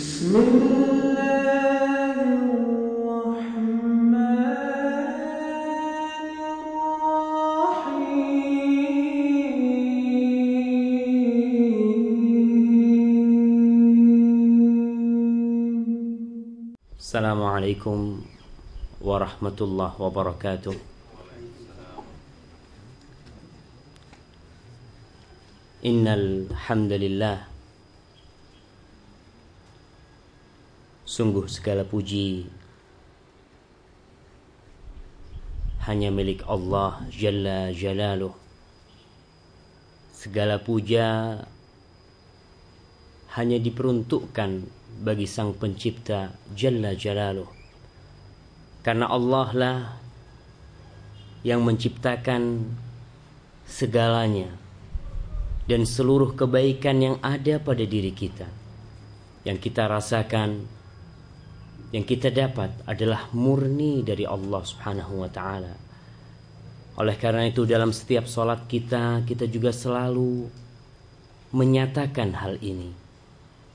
بسم الله الرحمن الرحيم. السلام عليكم ورحمة الله وبركاته. إن الحمد لله Sungguh segala puji hanya milik Allah Jalla Jalaluh. Segala puja hanya diperuntukkan bagi Sang Pencipta Jalla Jalaluh. Karena Allah lah yang menciptakan segalanya dan seluruh kebaikan yang ada pada diri kita. Yang kita rasakan yang kita dapat adalah murni dari Allah Subhanahu wa taala. Oleh karena itu dalam setiap solat kita kita juga selalu menyatakan hal ini.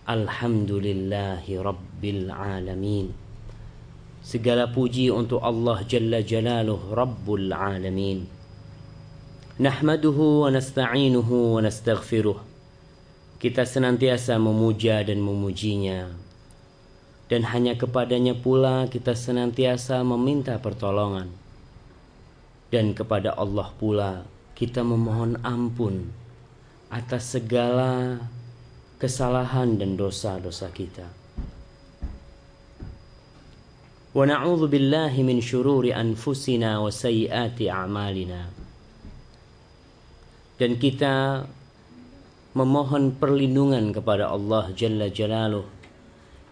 Alhamdulillahi Rabbil Alamin. Segala puji untuk Allah Jalla Jalaluh Rabbul Alamin. Nahmaduhu wa nasta'inuhu wa nastaghfiruh. Kita senantiasa memuja dan memujinya dan hanya kepadanya pula kita senantiasa meminta pertolongan. Dan kepada Allah pula kita memohon ampun atas segala kesalahan dan dosa-dosa kita. Wa na'udzu billahi min syururi anfusina wa sayyiati a'malina. Dan kita memohon perlindungan kepada Allah Jalla Jalaluh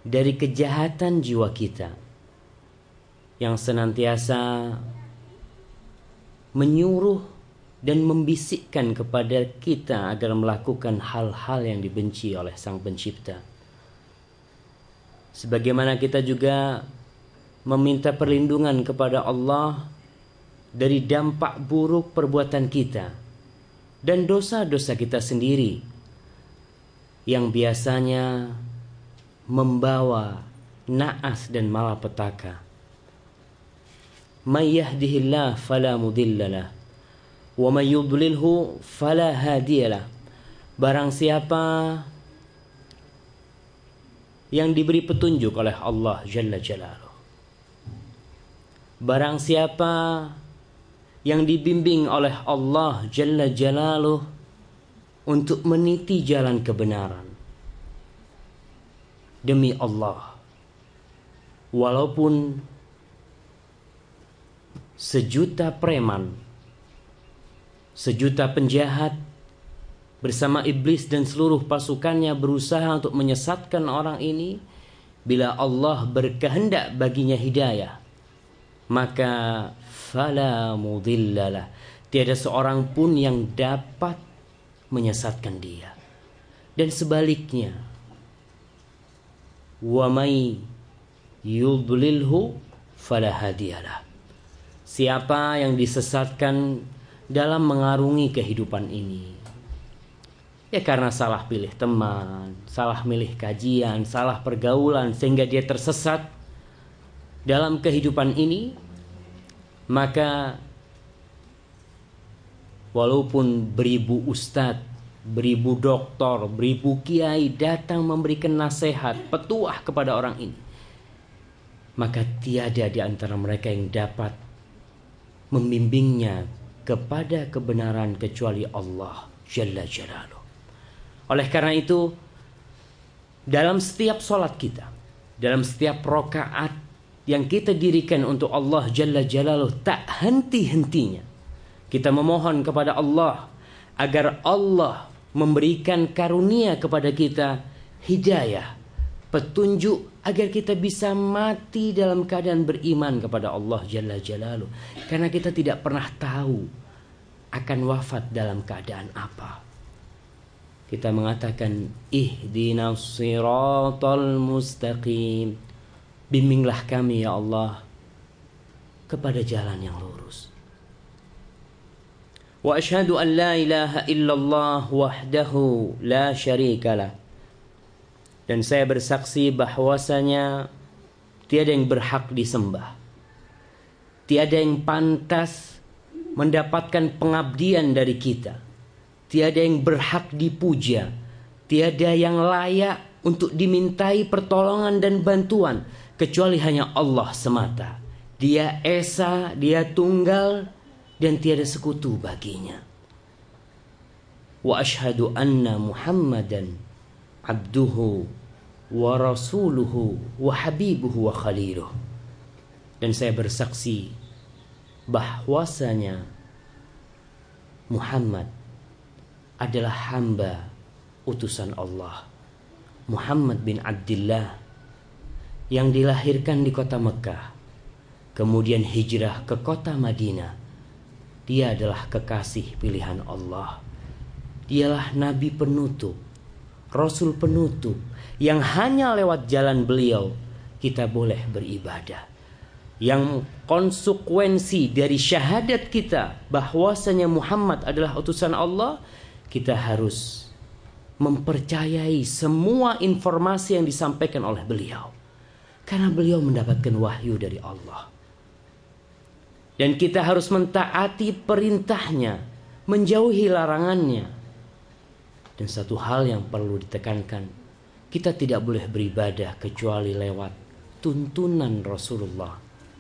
dari kejahatan jiwa kita yang senantiasa menyuruh dan membisikkan kepada kita agar melakukan hal-hal yang dibenci oleh Sang Pencipta. Sebagaimana kita juga meminta perlindungan kepada Allah dari dampak buruk perbuatan kita dan dosa-dosa kita sendiri yang biasanya membawa naas dan malapetaka. May yahdihillah fala mudhillalah wa may yudlilhu fala hadiyalah. Barang siapa yang diberi petunjuk oleh Allah Jalla Jalaluh. Barang siapa yang dibimbing oleh Allah Jalla Jalaluh untuk meniti jalan kebenaran demi Allah. Walaupun sejuta preman, sejuta penjahat bersama iblis dan seluruh pasukannya berusaha untuk menyesatkan orang ini, bila Allah berkehendak baginya hidayah, maka fala mudhillalah. Tiada seorang pun yang dapat menyesatkan dia. Dan sebaliknya, wa may yudlilhu fala. Siapa yang disesatkan dalam mengarungi kehidupan ini? Ya karena salah pilih teman, salah milih kajian, salah pergaulan sehingga dia tersesat dalam kehidupan ini, maka walaupun beribu ustadz, beribu doktor, beribu kiai datang memberikan nasihat, petuah kepada orang ini. Maka tiada di antara mereka yang dapat membimbingnya kepada kebenaran kecuali Allah Jalla Jalaluh. Oleh karena itu, dalam setiap solat kita, dalam setiap rokaat yang kita dirikan untuk Allah Jalla Jalaluh tak henti-hentinya. Kita memohon kepada Allah agar Allah memberikan karunia kepada kita hidayah, petunjuk agar kita bisa mati dalam keadaan beriman kepada Allah Jalla Jalaluh. Karena kita tidak pernah tahu akan wafat dalam keadaan apa. Kita mengatakan ihdinas siratal mustaqim. Bimbinglah kami ya Allah kepada jalan yang lurus. واشهد ان لا اله الا الله وحده لا شريك له Dan saya bersaksi bahwasanya tiada yang berhak disembah. Tiada yang pantas mendapatkan pengabdian dari kita. Tiada yang berhak dipuja. Tiada yang layak untuk dimintai pertolongan dan bantuan kecuali hanya Allah semata. Dia esa, dia tunggal dan tiada sekutu baginya. Wa ashhadu anna Muhammadan abduhu wa rasuluhu wa habibuhu wa khaliluh. Dan saya bersaksi bahwasanya Muhammad adalah hamba utusan Allah. Muhammad bin Abdullah yang dilahirkan di kota Mekah, kemudian hijrah ke kota Madinah. Dia adalah kekasih pilihan Allah. Dialah nabi penutup Rasul penutup yang hanya lewat jalan beliau kita boleh beribadah. Yang konsekuensi dari syahadat kita bahwasanya Muhammad adalah utusan Allah, kita harus mempercayai semua informasi yang disampaikan oleh beliau. Karena beliau mendapatkan wahyu dari Allah. Dan kita harus mentaati perintahnya, menjauhi larangannya, dan satu hal yang perlu ditekankan, kita tidak boleh beribadah kecuali lewat tuntunan Rasulullah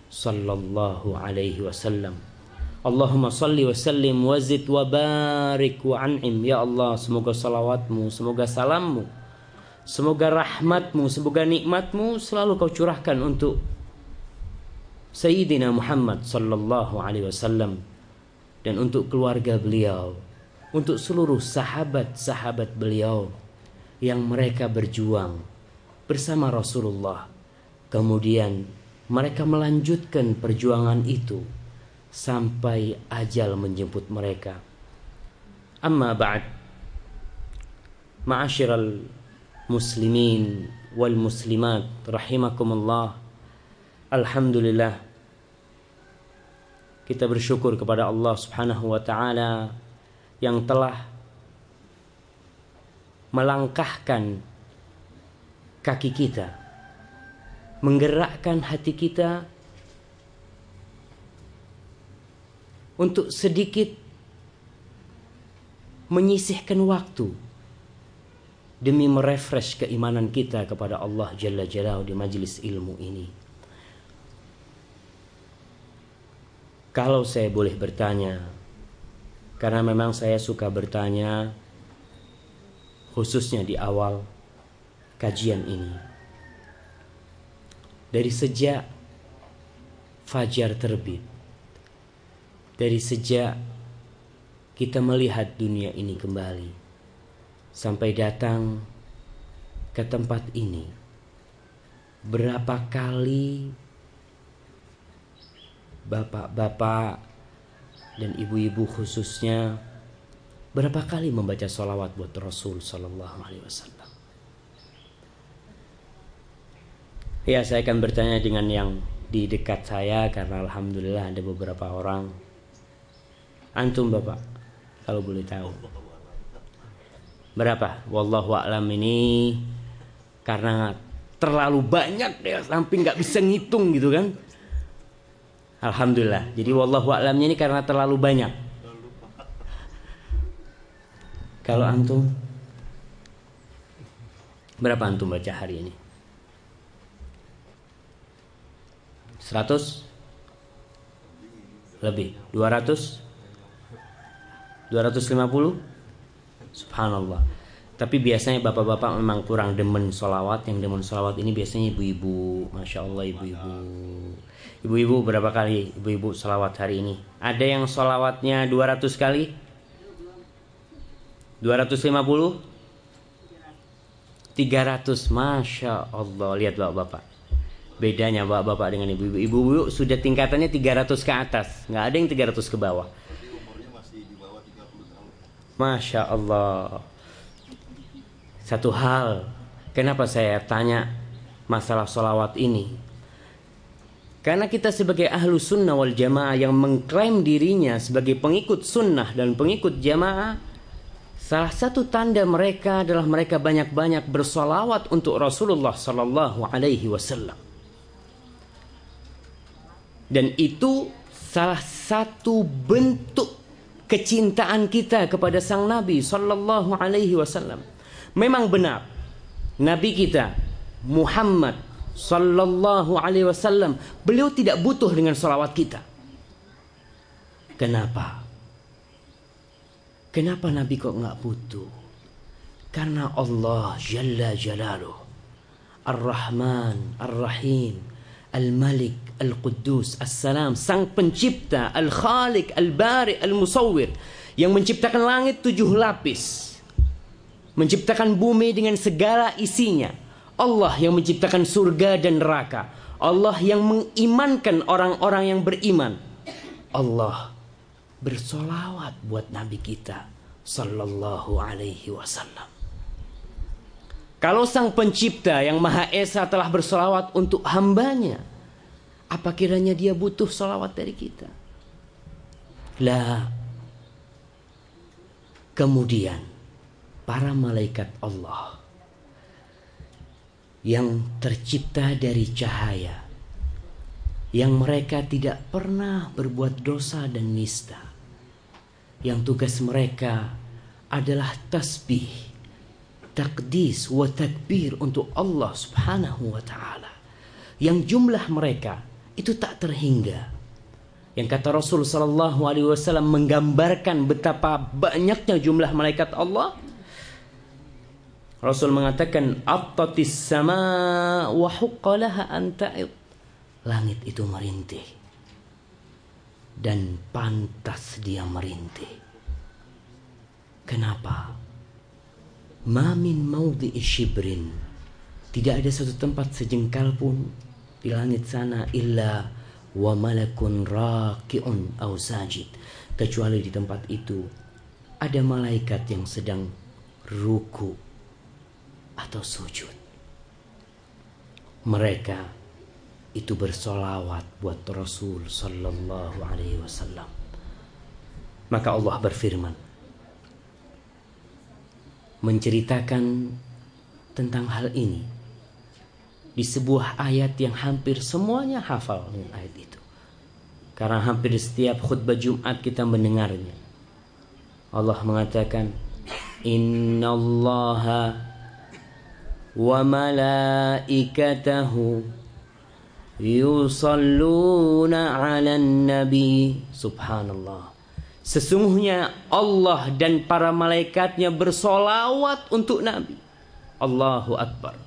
sallallahu alaihi wasallam. Allahumma salli wa sallim wa zid wa barik wa an'im ya Allah semoga salawatmu semoga salammu semoga rahmatmu semoga nikmatmu selalu kau curahkan untuk Sayyidina Muhammad sallallahu alaihi wasallam dan untuk keluarga beliau untuk seluruh sahabat-sahabat beliau yang mereka berjuang bersama Rasulullah. Kemudian mereka melanjutkan perjuangan itu sampai ajal menjemput mereka. Amma ba'd. Ma'asyiral muslimin wal muslimat rahimakumullah. Alhamdulillah kita bersyukur kepada Allah Subhanahu wa taala yang telah melangkahkan kaki kita, menggerakkan hati kita untuk sedikit menyisihkan waktu demi merefresh keimanan kita kepada Allah Jalla Jalla di majelis ilmu ini. Kalau saya boleh bertanya, karena memang saya suka bertanya khususnya di awal kajian ini. Dari sejak fajar terbit, dari sejak kita melihat dunia ini kembali, sampai datang ke tempat ini, berapa kali bapak-bapak dan ibu-ibu khususnya berapa kali membaca salawat buat Rasul Sallallahu Alaihi Wasallam. Ya, saya akan bertanya dengan yang di dekat saya karena alhamdulillah ada beberapa orang. Antum Bapak, kalau boleh tahu. Berapa? Wallahu a'lam ini karena terlalu banyak deh sampai nggak bisa ngitung gitu kan. Alhamdulillah. Jadi wallahu a'lamnya ini karena terlalu banyak. Kalau antum berapa antum baca hari ini? 100 lebih 200 250 subhanallah tapi biasanya bapak-bapak memang kurang demen solawat yang demen solawat ini biasanya ibu-ibu. Masya Allah ibu-ibu. Ibu-ibu berapa kali ibu-ibu salawat hari ini? Ada yang salawatnya 200 kali? 250? 300 Masya Allah. Lihat bapak-bapak. Bedanya bapak-bapak dengan ibu-ibu. Ibu-ibu sudah tingkatannya 300 ke atas. Nggak ada yang 300 ke bawah. Masya Allah Satu hal Kenapa saya tanya Masalah salawat ini karena kita sebagai ahlu sunnah wal jamaah yang mengklaim dirinya sebagai pengikut sunnah dan pengikut jamaah Salah satu tanda mereka adalah mereka banyak-banyak bersolawat untuk Rasulullah Sallallahu Alaihi Wasallam. Dan itu salah satu bentuk kecintaan kita kepada sang Nabi Sallallahu Alaihi Wasallam. Memang benar, Nabi kita Muhammad Sallallahu Alaihi Wasallam, beliau tidak butuh dengan solawat kita. Kenapa? Kenapa Nabi kok nggak butuh? Karena Allah Jalla Jalaluh Ar-Rahman, Ar-Rahim, Al-Malik, Al-Quddus, As-Salam, Sang Pencipta, Al-Khalik, Al-Bari, Al-Musawwir yang menciptakan langit tujuh lapis. Menciptakan bumi dengan segala isinya. Allah yang menciptakan surga dan neraka. Allah yang mengimankan orang-orang yang beriman. Allah bersolawat buat Nabi kita Sallallahu Alaihi Wasallam. Kalau sang pencipta yang Maha Esa telah bersolawat untuk hambanya, apa kiranya dia butuh solawat dari kita? Lah. Kemudian para malaikat Allah yang tercipta dari cahaya yang mereka tidak pernah berbuat dosa dan nista yang tugas mereka adalah tasbih, takdis wa takbir untuk Allah Subhanahu wa taala. Yang jumlah mereka itu tak terhingga. Yang kata Rasul sallallahu alaihi wasallam menggambarkan betapa banyaknya jumlah malaikat Allah. Rasul mengatakan attatis sama wa huqqalaha an Langit itu merintih dan pantas dia merintih. Kenapa? Mamin maudhi shibrin. Tidak ada satu tempat sejengkal pun di langit sana illa wa malakun raki'un au sajid. Kecuali di tempat itu ada malaikat yang sedang ruku atau sujud. Mereka itu bersolawat buat Rasul Sallallahu Alaihi Wasallam. Maka Allah berfirman menceritakan tentang hal ini di sebuah ayat yang hampir semuanya hafal dengan ayat itu. Karena hampir setiap khutbah Jumat kita mendengarnya. Allah mengatakan, Inna Allah wa malaikatahu yusalluna 'alan nabi. Subhanallah. Sesungguhnya Allah dan para malaikatnya bersolawat untuk nabi. Allahu akbar.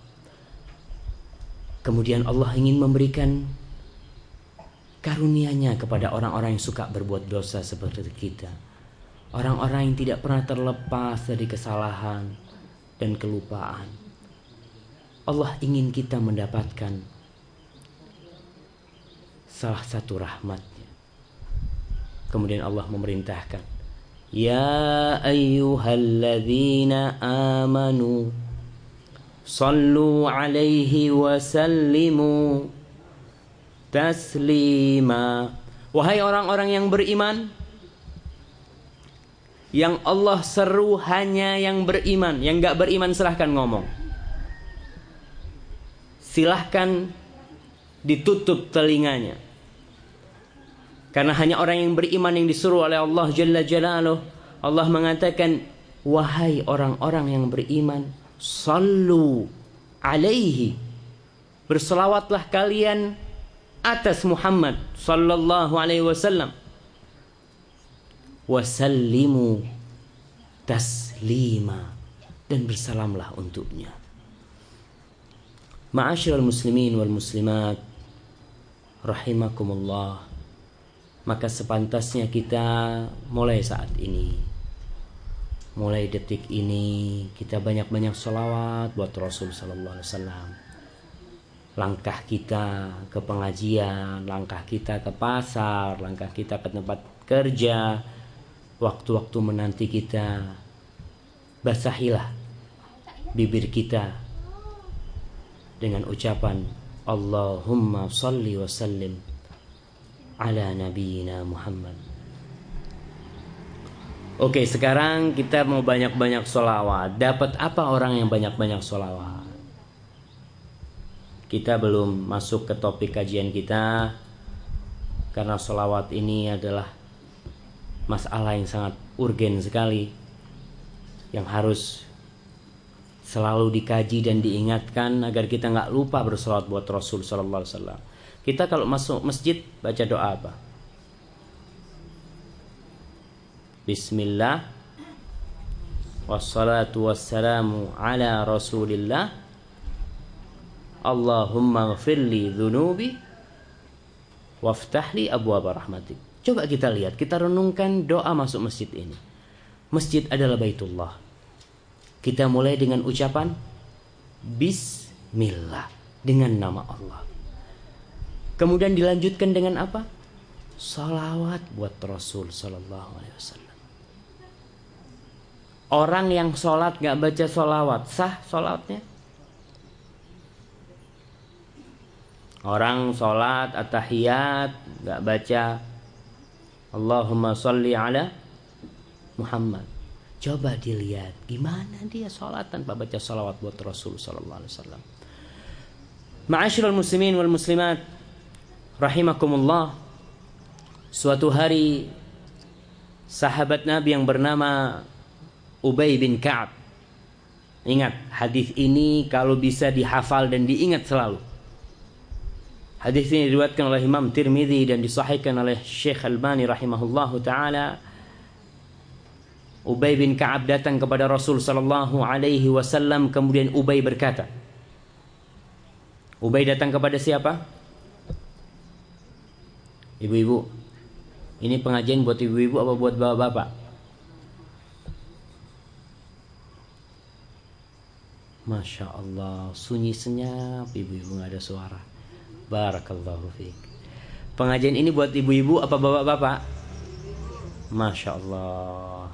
Kemudian Allah ingin memberikan karunia-Nya kepada orang-orang yang suka berbuat dosa seperti kita. Orang-orang yang tidak pernah terlepas dari kesalahan dan kelupaan Allah ingin kita mendapatkan salah satu rahmatnya. Kemudian Allah memerintahkan, Ya ayyuhalladzina amanu Sallu alaihi wa sallimu taslima Wahai orang-orang yang beriman Yang Allah seru hanya yang beriman Yang gak beriman silahkan ngomong Silahkan ditutup telinganya karena hanya orang yang beriman yang disuruh oleh Allah Jalla Jalaluh. Allah mengatakan, wahai orang-orang yang beriman, sallu alaihi. Berselawatlah kalian atas Muhammad sallallahu alaihi wasallam. Wasallimu taslima dan bersalamlah untuknya. Ma'asyiral muslimin wal muslimat rahimakumullah. Maka sepantasnya kita mulai saat ini. Mulai detik ini kita banyak-banyak sholawat buat Rasul Sallallahu Alaihi Wasallam. Langkah kita ke pengajian langkah kita ke pasar langkah kita ke tempat kerja waktu-waktu menanti kita basahilah bibir kita dengan ucapan Allahumma salli wa sallim ala nabiyina Muhammad. Oke, sekarang kita mau banyak-banyak solawat. Dapat apa orang yang banyak-banyak solawat? Kita belum masuk ke topik kajian kita karena solawat ini adalah masalah yang sangat urgen sekali yang harus selalu dikaji dan diingatkan agar kita nggak lupa bersolawat buat Rasul Sallallahu Alaihi Wasallam. Kita kalau masuk masjid baca doa apa? Bismillah. Wassalatu wassalamu ala rasulillah. Allahumma gfirli dhunubi Waftahli abwaba rahmatik. Coba kita lihat, kita renungkan doa masuk masjid ini. Masjid adalah baitullah Kita mulai dengan ucapan Bismillah Dengan nama Allah Kemudian dilanjutkan dengan apa? Salawat buat Rasul Sallallahu Alaihi Wasallam Orang yang sholat gak baca sholawat Sah sholatnya? Orang sholat atahiyat gak baca Allahumma sholli ala Muhammad Coba dilihat gimana dia sholat tanpa baca sholawat buat Rasul Sallallahu Alaihi Wasallam. Ma'asyiral muslimin wal muslimat rahimakumullah. Suatu hari sahabat Nabi yang bernama Ubay bin Ka'ab. Ingat, hadis ini kalau bisa dihafal dan diingat selalu. Hadis ini diriwayatkan oleh Imam Tirmidzi dan disahihkan oleh Syekh Albani rahimahullahu taala. Ubay bin Ka'ab datang kepada Rasul sallallahu alaihi wasallam kemudian Ubay berkata, Ubay datang kepada siapa? Ibu-ibu. Ini pengajian buat ibu-ibu apa buat bapak-bapak? Masya Allah Sunyi senyap Ibu-ibu gak ada suara Barakallahu fiqh Pengajian ini buat ibu-ibu apa bapak-bapak? Masya Allah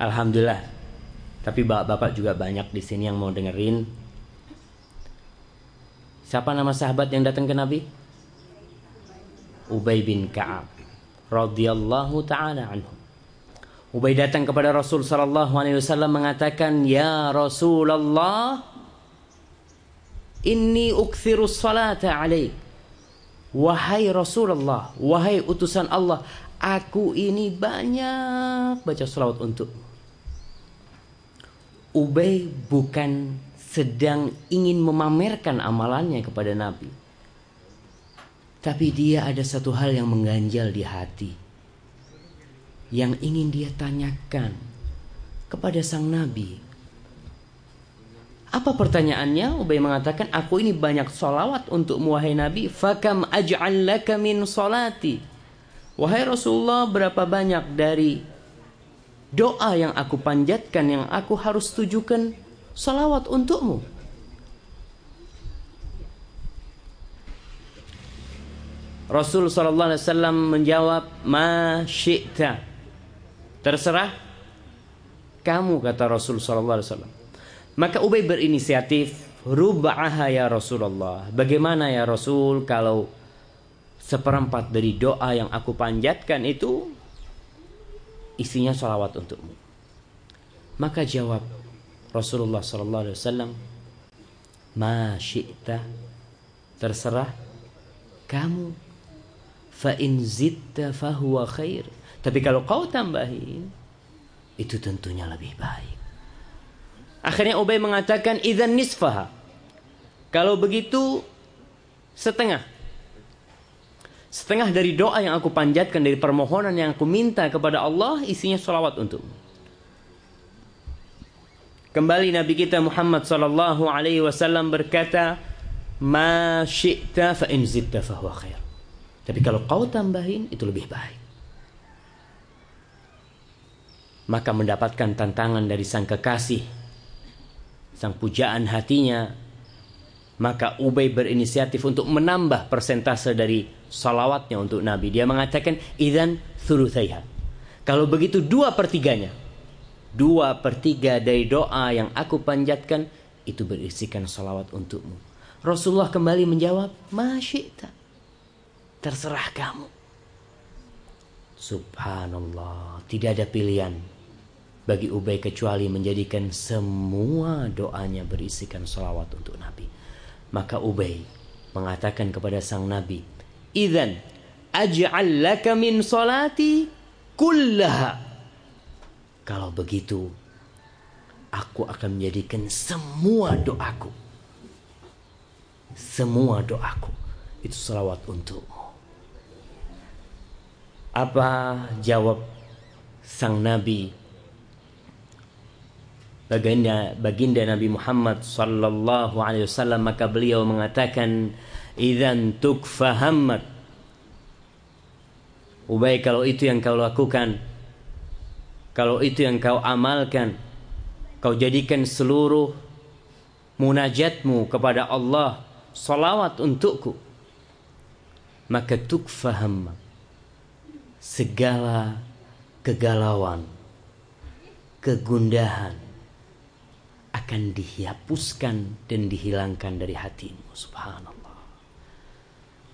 Alhamdulillah Tapi bapak-bapak juga banyak di sini yang mau dengerin Siapa nama sahabat yang datang ke Nabi? Ubay bin Ka'ab radhiyallahu taala anhu Ubay datang kepada Rasul sallallahu alaihi wasallam mengatakan, "Ya Rasulullah, inni ukthiru salata alaik." Wahai Rasulullah, wahai utusan Allah, aku ini banyak baca salawat untuk. Ubay bukan sedang ingin memamerkan amalannya kepada Nabi. Tapi dia ada satu hal yang mengganjal di hati yang ingin dia tanyakan kepada sang nabi. Apa pertanyaannya? Ubay mengatakan, aku ini banyak solawat untuk wahai nabi. Fakam aj'al laka min solati. Wahai Rasulullah, berapa banyak dari doa yang aku panjatkan yang aku harus tujukan solawat untukmu? Rasul sallallahu alaihi wasallam menjawab, "Ma syi'ta." Terserah kamu kata Rasul sallallahu alaihi wasallam. Maka Ubay berinisiatif, "Rub'aha ya Rasulullah." Bagaimana ya Rasul kalau seperempat dari doa yang aku panjatkan itu isinya salawat untukmu. Maka jawab Rasulullah sallallahu alaihi wasallam, "Ma syi'ta." Terserah kamu. Fa in zitta fahuwa khair. Tapi kalau kau tambahin, itu tentunya lebih baik. Akhirnya Ubay mengatakan, idzan nisfaha. Kalau begitu, setengah. Setengah dari doa yang aku panjatkan, dari permohonan yang aku minta kepada Allah, isinya salawat untuk. Kembali Nabi kita Muhammad sallallahu alaihi wasallam berkata, "Ma syi'ta fa in zitta fa huwa khair." Tapi kalau kau tambahin itu lebih baik. maka mendapatkan tantangan dari sang kekasih, sang pujaan hatinya, maka Ubay berinisiatif untuk menambah persentase dari salawatnya untuk Nabi. Dia mengatakan, idan thuluthaiha. Kalau begitu dua pertiganya, dua pertiga dari doa yang aku panjatkan, itu berisikan salawat untukmu. Rasulullah kembali menjawab, Masyikta. Terserah kamu. Subhanallah, tidak ada pilihan bagi Ubay kecuali menjadikan semua doanya berisikan salawat untuk Nabi. Maka Ubay mengatakan kepada sang Nabi, "Idzan aj'al laka min salati kullaha." Kalau begitu, aku akan menjadikan semua doaku semua doaku itu salawat untukmu. Apa jawab sang Nabi baginda baginda Nabi Muhammad sallallahu alaihi wasallam maka beliau mengatakan idzan tukfahammat Ubay kalau itu yang kau lakukan kalau itu yang kau amalkan kau jadikan seluruh munajatmu kepada Allah salawat untukku maka tukfaham segala kegalauan, kegundahan akan dihapuskan dan dihilangkan dari hatimu. Subhanallah.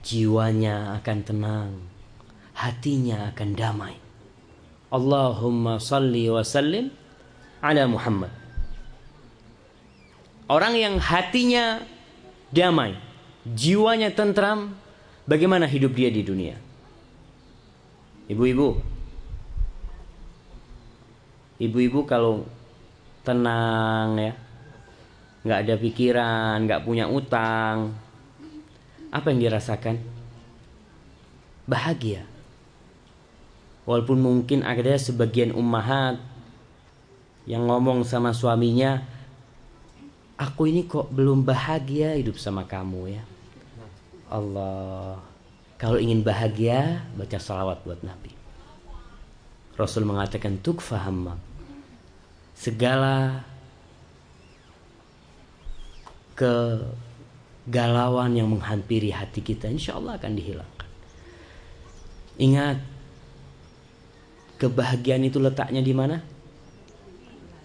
Jiwanya akan tenang, hatinya akan damai. Allahumma salli wa sallim ala Muhammad. Orang yang hatinya damai, jiwanya tentram, bagaimana hidup dia di dunia? Ibu-ibu, ibu-ibu kalau tenang ya, nggak ada pikiran, nggak punya utang, apa yang dirasakan? Bahagia. Walaupun mungkin ada sebagian ummahat yang ngomong sama suaminya, aku ini kok belum bahagia hidup sama kamu ya. Allah kalau ingin bahagia, baca salawat buat Nabi. Rasul mengatakan tuk faham segala kegalauan yang menghampiri hati kita insya Allah akan dihilangkan. Ingat kebahagiaan itu letaknya di mana?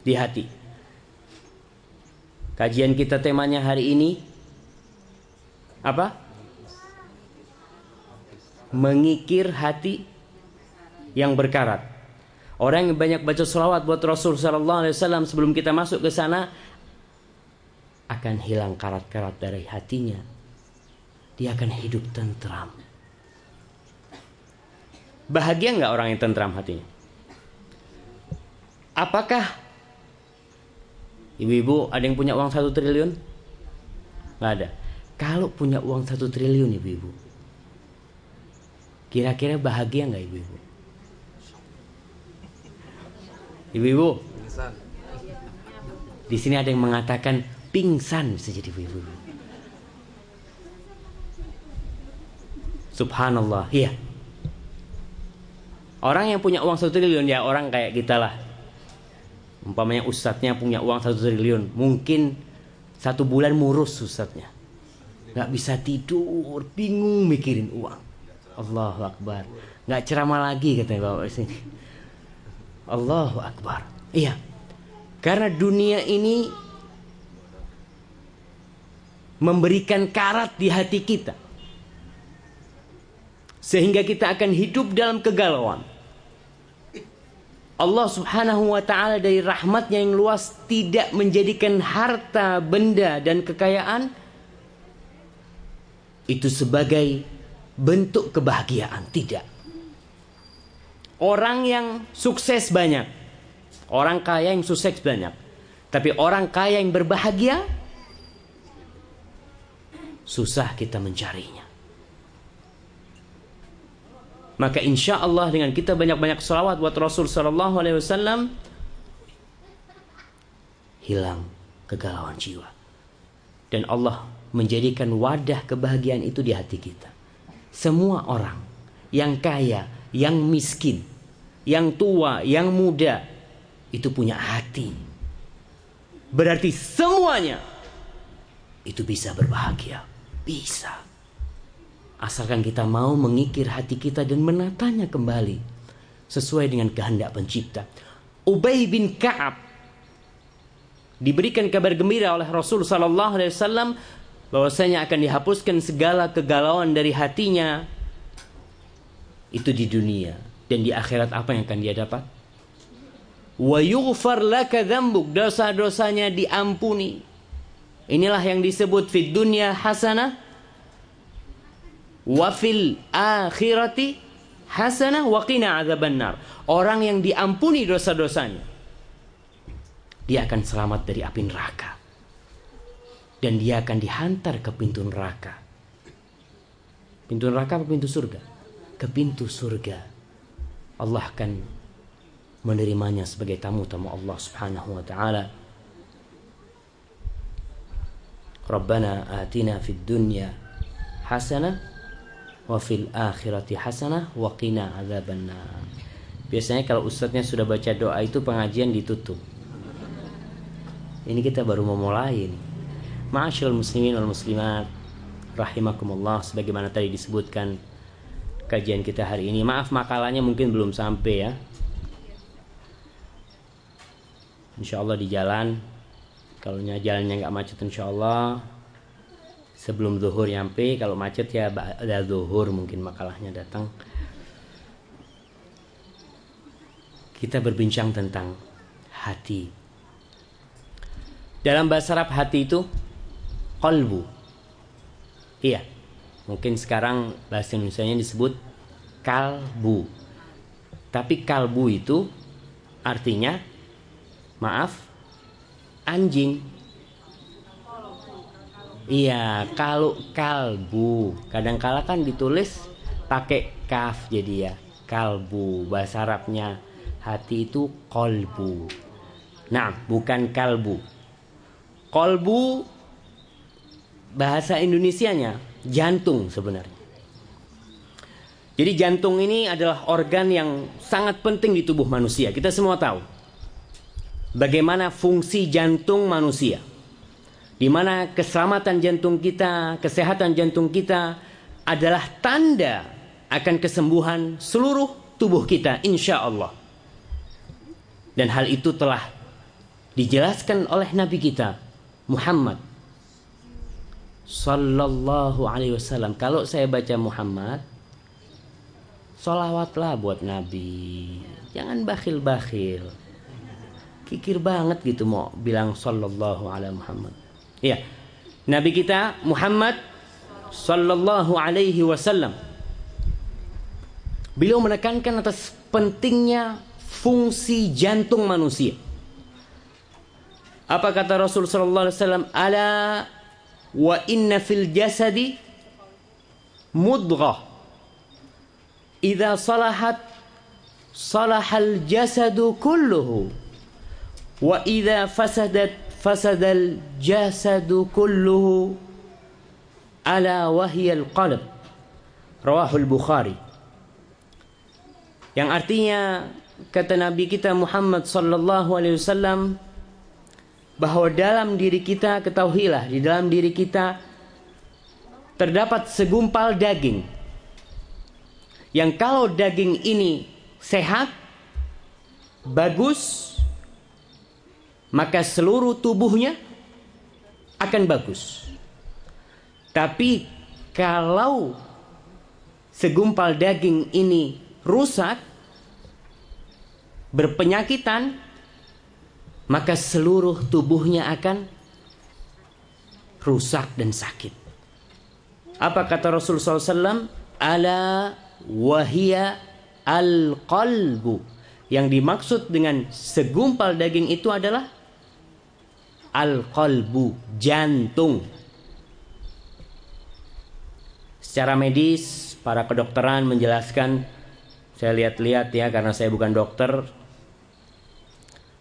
Di hati. Kajian kita temanya hari ini apa? mengikir hati yang berkarat. Orang yang banyak baca salawat buat Rasul Sallallahu Alaihi Wasallam sebelum kita masuk ke sana akan hilang karat-karat dari hatinya. Dia akan hidup tentram. Bahagia nggak orang yang tentram hatinya? Apakah ibu-ibu ada yang punya uang satu triliun? Nggak ada. Kalau punya uang satu triliun ibu-ibu, Kira-kira bahagia nggak ibu-ibu? Ibu-ibu, di sini ada yang mengatakan pingsan bisa jadi ibu-ibu. Subhanallah, iya. Orang yang punya uang satu triliun ya orang kayak kita lah. Umpamanya ustadznya punya uang satu triliun, mungkin satu bulan murus ustadznya, nggak bisa tidur, bingung mikirin uang. Allahu Akbar. Nggak ceramah lagi katanya Bapak sini. Allahu Akbar. Iya. Karena dunia ini memberikan karat di hati kita. Sehingga kita akan hidup dalam kegalauan. Allah subhanahu wa ta'ala dari rahmatnya yang luas tidak menjadikan harta, benda, dan kekayaan itu sebagai bentuk kebahagiaan, tidak. Orang yang sukses banyak, orang kaya yang sukses banyak, tapi orang kaya yang berbahagia susah kita mencarinya. Maka insya Allah dengan kita banyak-banyak salawat buat Rasul Sallallahu Alaihi Wasallam hilang kegalauan jiwa. Dan Allah menjadikan wadah kebahagiaan itu di hati kita. Semua orang yang kaya, yang miskin, yang tua, yang muda itu punya hati. Berarti semuanya itu bisa berbahagia, bisa. Asalkan kita mau mengikir hati kita dan menatanya kembali sesuai dengan kehendak pencipta. Ubay bin Ka'ab diberikan kabar gembira oleh Rasul sallallahu alaihi wasallam bahwasanya akan dihapuskan segala kegalauan dari hatinya itu di dunia Dan di akhirat apa yang akan dia dapat? Wa yughfar laka dosa-dosanya diampuni. Inilah yang disebut fid dunya hasanah wa fil akhirati hasanah wa qina adzabannar. Orang yang diampuni dosa-dosanya dia akan selamat dari api neraka. Dan dia akan dihantar ke pintu neraka. Pintu neraka apa pintu surga? Ke pintu surga. Allah akan menerimanya sebagai tamu-tamu Allah Subhanahu wa taala. Rabbana atina fid dunya hasanah wa fil akhirati hasanah wa qina adzabannar. Biasanya kalau ustadznya sudah baca doa itu pengajian ditutup. Ini kita baru memulai ini. Muslimin wal muslimat rahimakumullah sebagaimana tadi disebutkan kajian kita hari ini. Maaf makalahnya mungkin belum sampai ya. Insya Allah di jalan. Kalau jalannya nggak macet insya Allah sebelum zuhur nyampe. Kalau macet ya ada zuhur mungkin makalahnya datang. Kita berbincang tentang hati. Dalam bahasa Arab hati itu kolbu iya mungkin sekarang bahasa Indonesia nya disebut kalbu. Tapi kalbu itu artinya maaf anjing. Iya kalau kalbu. Kadang-kala kan ditulis pakai kaf jadi ya kalbu. Bahasa Arabnya hati itu kolbu. Nah bukan kalbu. Kolbu bahasa Indonesianya jantung sebenarnya jadi jantung ini adalah organ yang sangat penting di tubuh manusia kita semua tahu bagaimana fungsi jantung manusia. Di mana keselamatan jantung kita, kesehatan jantung kita adalah tanda akan kesembuhan seluruh tubuh kita insya Allah. Dan hal itu telah dijelaskan oleh Nabi kita Muhammad Sallallahu alaihi wasallam. Kalau saya baca Muhammad, solawatlah buat Nabi. Jangan bakhil-bakhil kikir banget gitu mau bilang sallallahu alaihi Muhammad. Iya. Nabi kita Muhammad sallallahu alaihi wasallam beliau menekankan atas pentingnya fungsi jantung manusia. Apa kata Rasul sallallahu alaihi wasallam? Ala wa inna fil jasadi mudghah. Idza salahat salahal jasadu kulluhu wa idza fasadat fasadal jasadu kulluhu ala wahyal qalb rawahul bukhari yang artinya kata nabi kita Muhammad sallallahu alaihi wasallam bahwa dalam diri kita ketahuilah di dalam diri kita terdapat segumpal daging yang kalau daging ini sehat bagus maka seluruh tubuhnya akan bagus. Tapi kalau segumpal daging ini rusak, berpenyakitan, maka seluruh tubuhnya akan rusak dan sakit. Apa kata Rasul SAW? Ala wahia al-qalbu. Yang dimaksud dengan segumpal daging itu adalah al-qalbu, jantung. Secara medis, para kedokteran menjelaskan, saya lihat-lihat ya karena saya bukan dokter.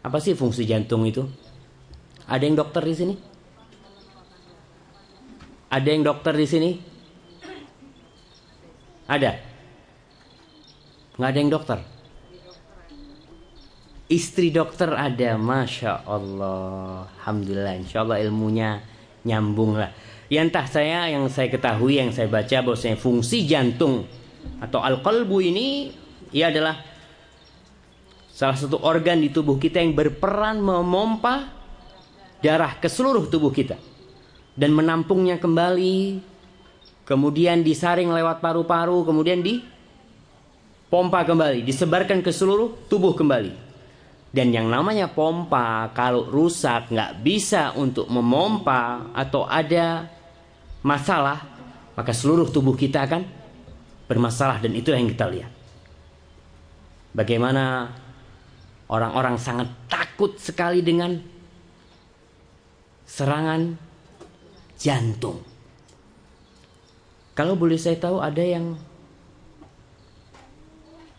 Apa sih fungsi jantung itu? Ada yang dokter di sini? Ada yang dokter di sini? Ada? Nggak ada yang dokter? Istri dokter ada, masya Allah, alhamdulillah, insya Allah ilmunya nyambung lah. Yang entah saya, yang saya ketahui, yang saya baca bahwasanya fungsi jantung atau al-qalbu ini ia adalah salah satu organ di tubuh kita yang berperan memompa darah ke seluruh tubuh kita dan menampungnya kembali, kemudian disaring lewat paru-paru, kemudian di pompa kembali, disebarkan ke seluruh tubuh kembali. Dan yang namanya pompa kalau rusak nggak bisa untuk memompa atau ada masalah, maka seluruh tubuh kita akan bermasalah dan itulah yang kita lihat. Bagaimana orang-orang sangat takut sekali dengan serangan jantung. Kalau boleh saya tahu ada yang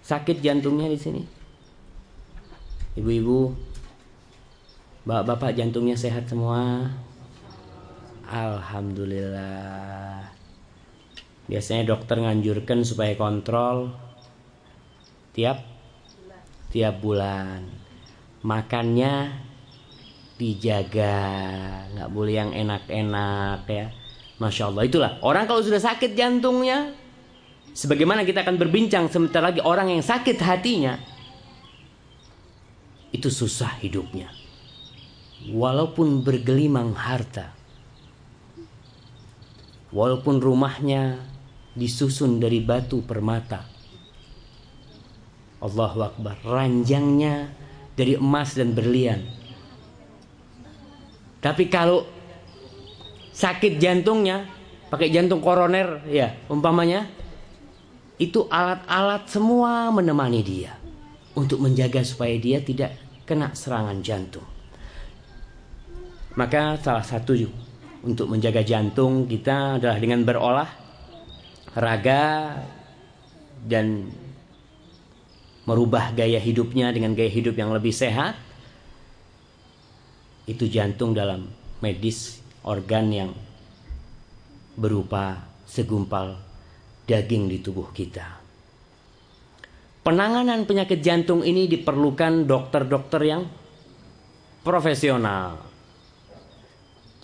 sakit jantungnya di sini? Ibu-ibu, bapak-bapak jantungnya sehat semua. Alhamdulillah. Biasanya dokter nganjurkan supaya kontrol tiap tiap bulan. Makannya dijaga, nggak boleh yang enak-enak ya. Masya Allah itulah orang kalau sudah sakit jantungnya, sebagaimana kita akan berbincang sebentar lagi orang yang sakit hatinya, itu susah hidupnya. Walaupun bergelimang harta, walaupun rumahnya disusun dari batu permata, Allahu Akbar, ranjangnya dari emas dan berlian, tapi kalau sakit jantungnya, pakai jantung koroner ya, umpamanya itu alat-alat semua menemani dia untuk menjaga supaya dia tidak kena serangan jantung. Maka salah satu untuk menjaga jantung kita adalah dengan berolah raga dan merubah gaya hidupnya dengan gaya hidup yang lebih sehat itu jantung dalam medis organ yang berupa segumpal daging di tubuh kita. Penanganan penyakit jantung ini diperlukan dokter-dokter yang profesional.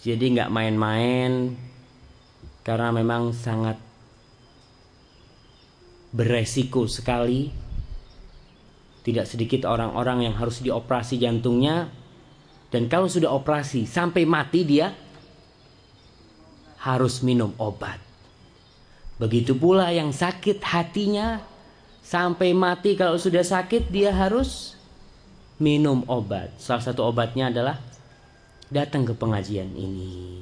Jadi nggak main-main karena memang sangat beresiko sekali. Tidak sedikit orang-orang yang harus dioperasi jantungnya dan kalau sudah operasi sampai mati dia harus minum obat. Begitu pula yang sakit hatinya sampai mati kalau sudah sakit dia harus minum obat. Salah satu obatnya adalah datang ke pengajian ini.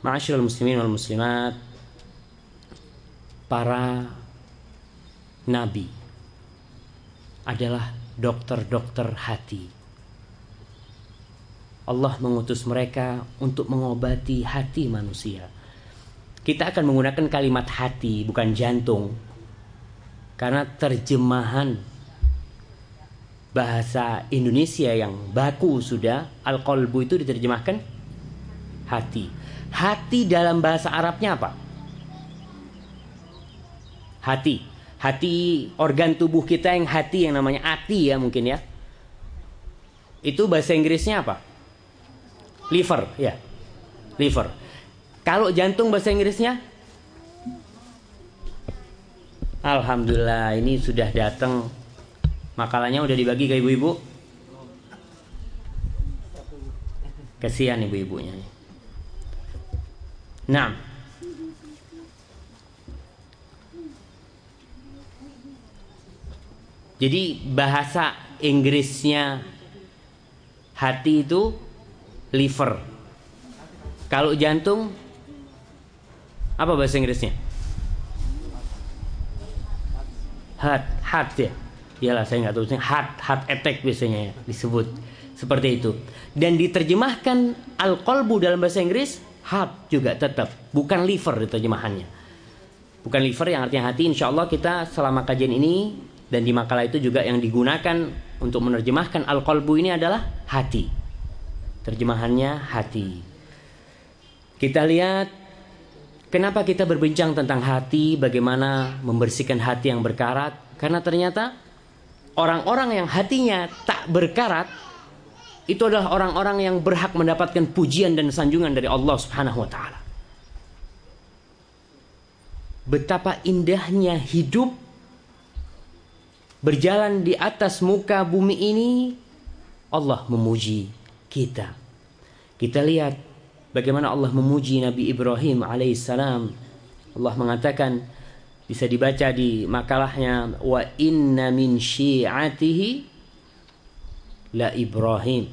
Ma'asyiral muslimin wal muslimat para nabi adalah dokter-dokter hati. Allah mengutus mereka untuk mengobati hati manusia. Kita akan menggunakan kalimat hati bukan jantung. Karena terjemahan bahasa Indonesia yang baku sudah al-qalbu itu diterjemahkan hati. Hati dalam bahasa Arabnya apa? Hati hati organ tubuh kita yang hati yang namanya hati ya mungkin ya. Itu bahasa Inggrisnya apa? Liver ya. Liver. Kalau jantung bahasa Inggrisnya? Alhamdulillah ini sudah datang. Makalahnya udah dibagi ke ibu-ibu. Kasihan ibu-ibunya. Nah Jadi bahasa Inggrisnya hati itu liver. Kalau jantung apa bahasa Inggrisnya? Heart, heart ya. Iyalah saya nggak tahu heart, heart attack biasanya ya, disebut seperti itu. Dan diterjemahkan al-qalbu dalam bahasa Inggris heart juga tetap, bukan liver diterjemahannya. Bukan liver yang artinya hati. Insya Allah kita selama kajian ini dan di makalah itu juga yang digunakan untuk menerjemahkan al-qalbu ini adalah hati. Terjemahannya hati. Kita lihat kenapa kita berbincang tentang hati, bagaimana membersihkan hati yang berkarat. Karena ternyata orang-orang yang hatinya tak berkarat itu adalah orang-orang yang berhak mendapatkan pujian dan sanjungan dari Allah Subhanahu wa taala. Betapa indahnya hidup berjalan di atas muka bumi ini, Allah memuji kita. Kita lihat bagaimana Allah memuji Nabi Ibrahim alaihissalam. Allah mengatakan, Bisa dibaca di makalahnya wa inna min syi'atihi la Ibrahim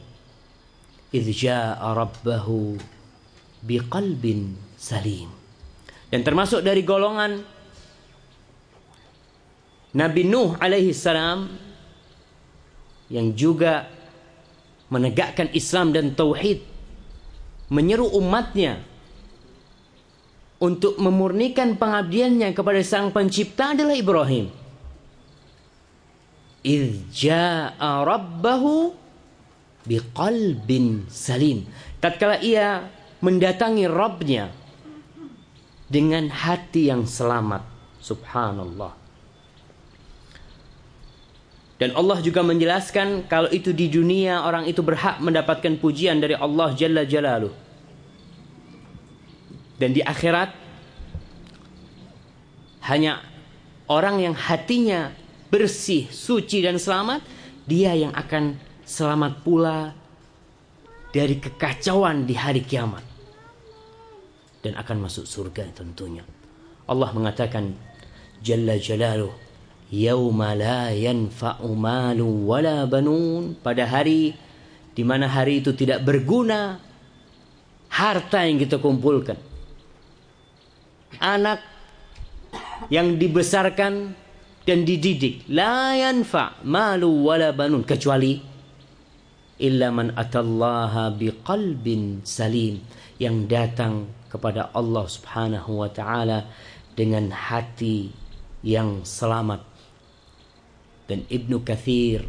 idh ja'a rabbahu biqalbin salim. Dan termasuk dari golongan Nabi Nuh alaihi salam yang juga menegakkan Islam dan tauhid menyeru umatnya untuk memurnikan pengabdiannya kepada sang pencipta adalah Ibrahim. Irja'a rabbahu biqalbin salim. Tatkala ia mendatangi Rabbnya dengan hati yang selamat. Subhanallah. Dan Allah juga menjelaskan kalau itu di dunia orang itu berhak mendapatkan pujian dari Allah Jalla Jalaluh. Dan di akhirat hanya orang yang hatinya bersih, suci dan selamat, dia yang akan selamat pula dari kekacauan di hari kiamat. Dan akan masuk surga tentunya. Allah mengatakan Jalla Jalaluh Yawma la yanfa'u malu wala banun. Pada hari di mana hari itu tidak berguna harta yang kita kumpulkan. Anak yang dibesarkan dan dididik. La yanfa malu wala banun. Kecuali illa man atallaha biqalbin salim. Yang datang kepada Allah Subhanahu wa taala dengan hati yang selamat dan Ibnu Kathir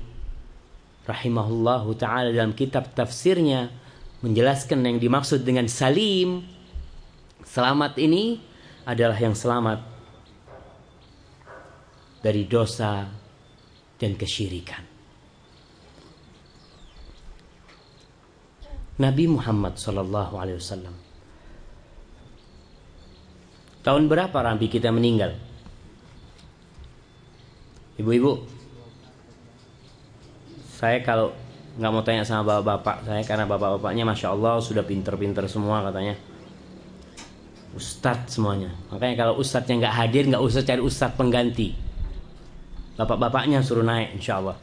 rahimahullahu taala dalam kitab tafsirnya menjelaskan yang dimaksud dengan salim selamat ini adalah yang selamat dari dosa dan kesyirikan. Nabi Muhammad Sallallahu Alaihi Wasallam. Tahun berapa Rambi kita meninggal? Ibu-ibu, saya kalau nggak mau tanya sama bapak-bapak saya karena bapak-bapaknya masya Allah sudah pinter-pinter semua katanya ustadz semuanya. Makanya kalau ustadznya nggak hadir, nggak usah cari ustadz pengganti. Bapak-bapaknya suruh naik, insya Allah.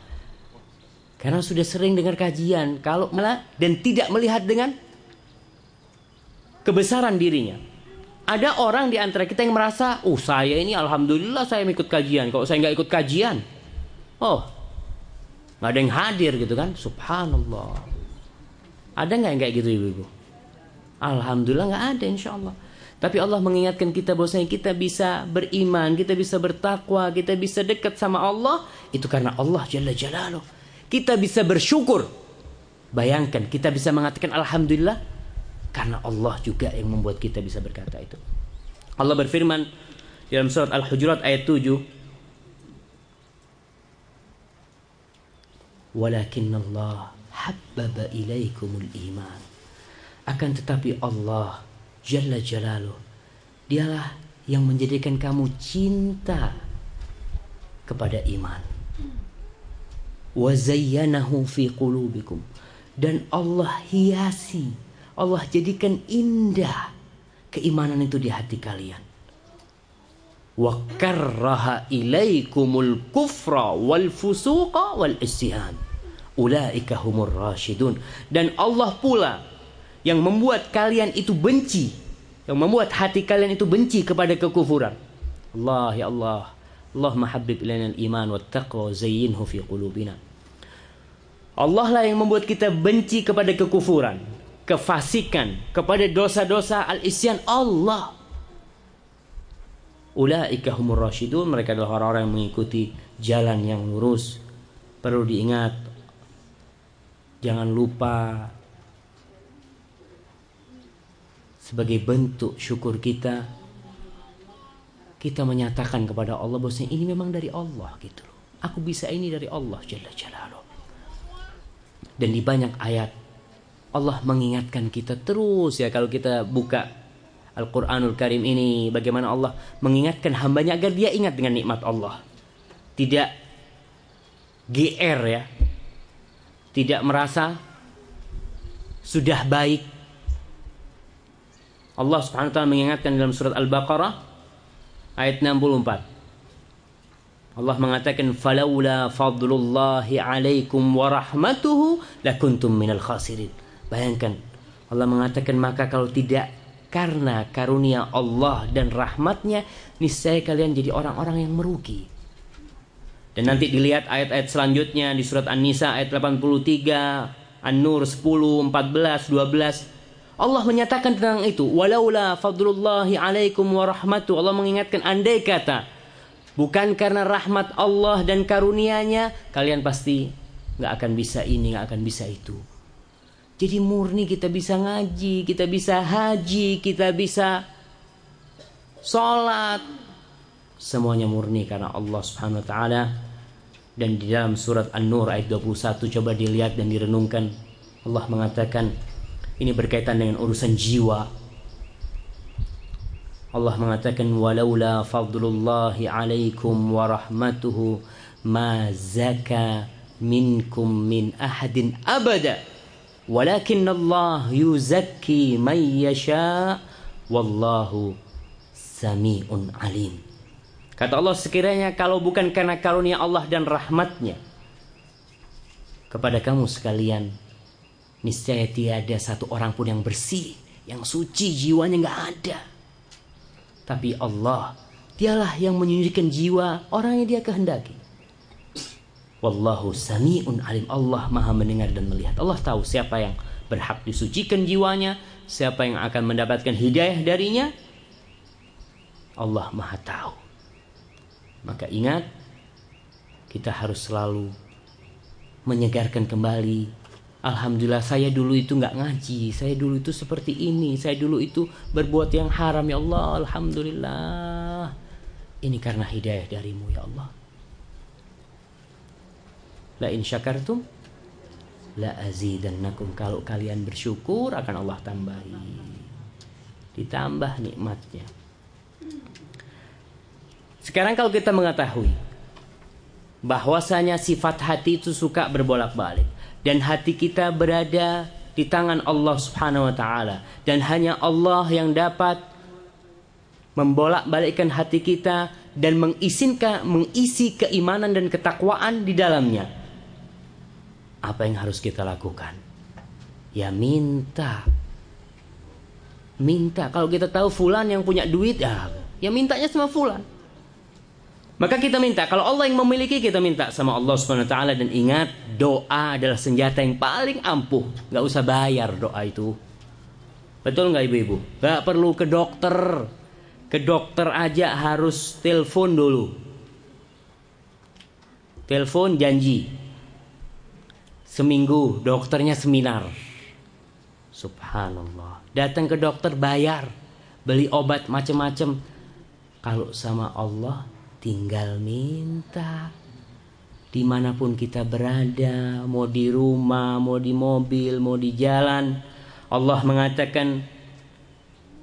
Karena sudah sering dengar kajian, kalau malah dan tidak melihat dengan kebesaran dirinya. Ada orang di antara kita yang merasa, oh saya ini alhamdulillah saya ikut kajian. Kalau saya nggak ikut kajian, oh nggak ada yang hadir gitu kan? Subhanallah. Ada nggak yang kayak gitu ibu-ibu? Alhamdulillah nggak ada insya Allah. Tapi Allah mengingatkan kita bahwasanya kita bisa beriman, kita bisa bertakwa, kita bisa dekat sama Allah itu karena Allah Jalla Jalaluh. Kita bisa bersyukur. Bayangkan kita bisa mengatakan alhamdulillah karena Allah juga yang membuat kita bisa berkata itu. Allah berfirman dalam surat Al-Hujurat ayat 7 Walakin Allah habbaba ilaikumul iman. Akan tetapi Allah Jalla Jalaluh. Dialah yang menjadikan kamu cinta kepada iman. Wa zayyanahu fi qulubikum. Dan Allah hiasi, Allah jadikan indah keimanan itu di hati kalian. Wa karraha ilaikumul kufra wal fusuqa wal isyan. Ulaika humur rasyidun. Dan Allah pula yang membuat kalian itu benci, yang membuat hati kalian itu benci kepada kekufuran. Allah ya Allah, Allah mahabbib ilana iman wa taqwa zayyinhu fi qulubina. Allah lah yang membuat kita benci kepada kekufuran, kefasikan, kepada dosa-dosa al-isyan Allah. Ulaika humur rasyidun, mereka adalah orang-orang yang mengikuti jalan yang lurus. Perlu diingat, jangan lupa sebagai bentuk syukur kita kita menyatakan kepada Allah bahwa ini memang dari Allah gitu loh. Aku bisa ini dari Allah Jalla Jalaluh. Dan di banyak ayat Allah mengingatkan kita terus ya kalau kita buka Al-Quranul Karim ini bagaimana Allah mengingatkan hambanya agar dia ingat dengan nikmat Allah. Tidak GR ya. Tidak merasa sudah baik Allah Subhanahu wa taala mengingatkan dalam surat Al-Baqarah ayat 64. Allah mengatakan falaula fadlullahi alaikum wa rahmatuhu lakuntum minal khasirin. Bayangkan Allah mengatakan maka kalau tidak karena karunia Allah dan rahmatnya niscaya kalian jadi orang-orang yang merugi. Dan nanti dilihat ayat-ayat selanjutnya di surat An-Nisa ayat 83, An-Nur 10, 14, 12. Allah menyatakan tentang itu. Walaula fadlullahi alaikum wa rahmatuhu. Allah mengingatkan andai kata Bukan karena rahmat Allah dan karunia-Nya kalian pasti nggak akan bisa ini, nggak akan bisa itu. Jadi murni kita bisa ngaji, kita bisa haji, kita bisa sholat. Semuanya murni karena Allah Subhanahu Wa Taala. Dan di dalam surat An-Nur ayat 21 coba dilihat dan direnungkan. Allah mengatakan ini berkaitan dengan urusan jiwa Allah mengatakan walaula fadlullahi alaikum wa rahmatuhu ma zaka minkum min ahadin abada walakin Allah yuzakki man yasha wallahu samiun alim Kata Allah sekiranya kalau bukan karena karunia Allah dan rahmatnya kepada kamu sekalian niscaya tiada satu orang pun yang bersih yang suci jiwanya nggak ada tapi Allah, dialah yang menyucikan jiwa orang yang dia kehendaki. Wallahu sami'un alim. Allah maha mendengar dan melihat. Allah tahu siapa yang berhak disucikan jiwanya, siapa yang akan mendapatkan hidayah darinya. Allah maha tahu. Maka ingat, kita harus selalu menyegarkan kembali Alhamdulillah saya dulu itu nggak ngaji, saya dulu itu seperti ini, saya dulu itu berbuat yang haram ya Allah, Alhamdulillah. Ini karena hidayah darimu ya Allah. La in syakartum la azidannakum kalau kalian bersyukur akan Allah tambahi. Ditambah nikmatnya. Sekarang kalau kita mengetahui bahwasanya sifat hati itu suka berbolak-balik dan hati kita berada di tangan Allah Subhanahu wa taala dan hanya Allah yang dapat membolak-balikkan hati kita dan mengisinkan mengisi keimanan dan ketakwaan di dalamnya. Apa yang harus kita lakukan? Ya minta. Minta. Kalau kita tahu fulan yang punya duit ya, ya mintanya sama fulan. Maka kita minta, kalau Allah yang memiliki kita minta sama Allah Subhanahu taala dan ingat doa adalah senjata yang paling ampuh, nggak usah bayar doa itu. Betul nggak ibu-ibu? Nggak perlu ke dokter, ke dokter aja harus telepon dulu. Telepon janji. Seminggu dokternya seminar. Subhanallah. Datang ke dokter bayar, beli obat macam-macam. Kalau sama Allah tinggal minta di mana pun kita berada mau di rumah mau di mobil mau di jalan Allah mengatakan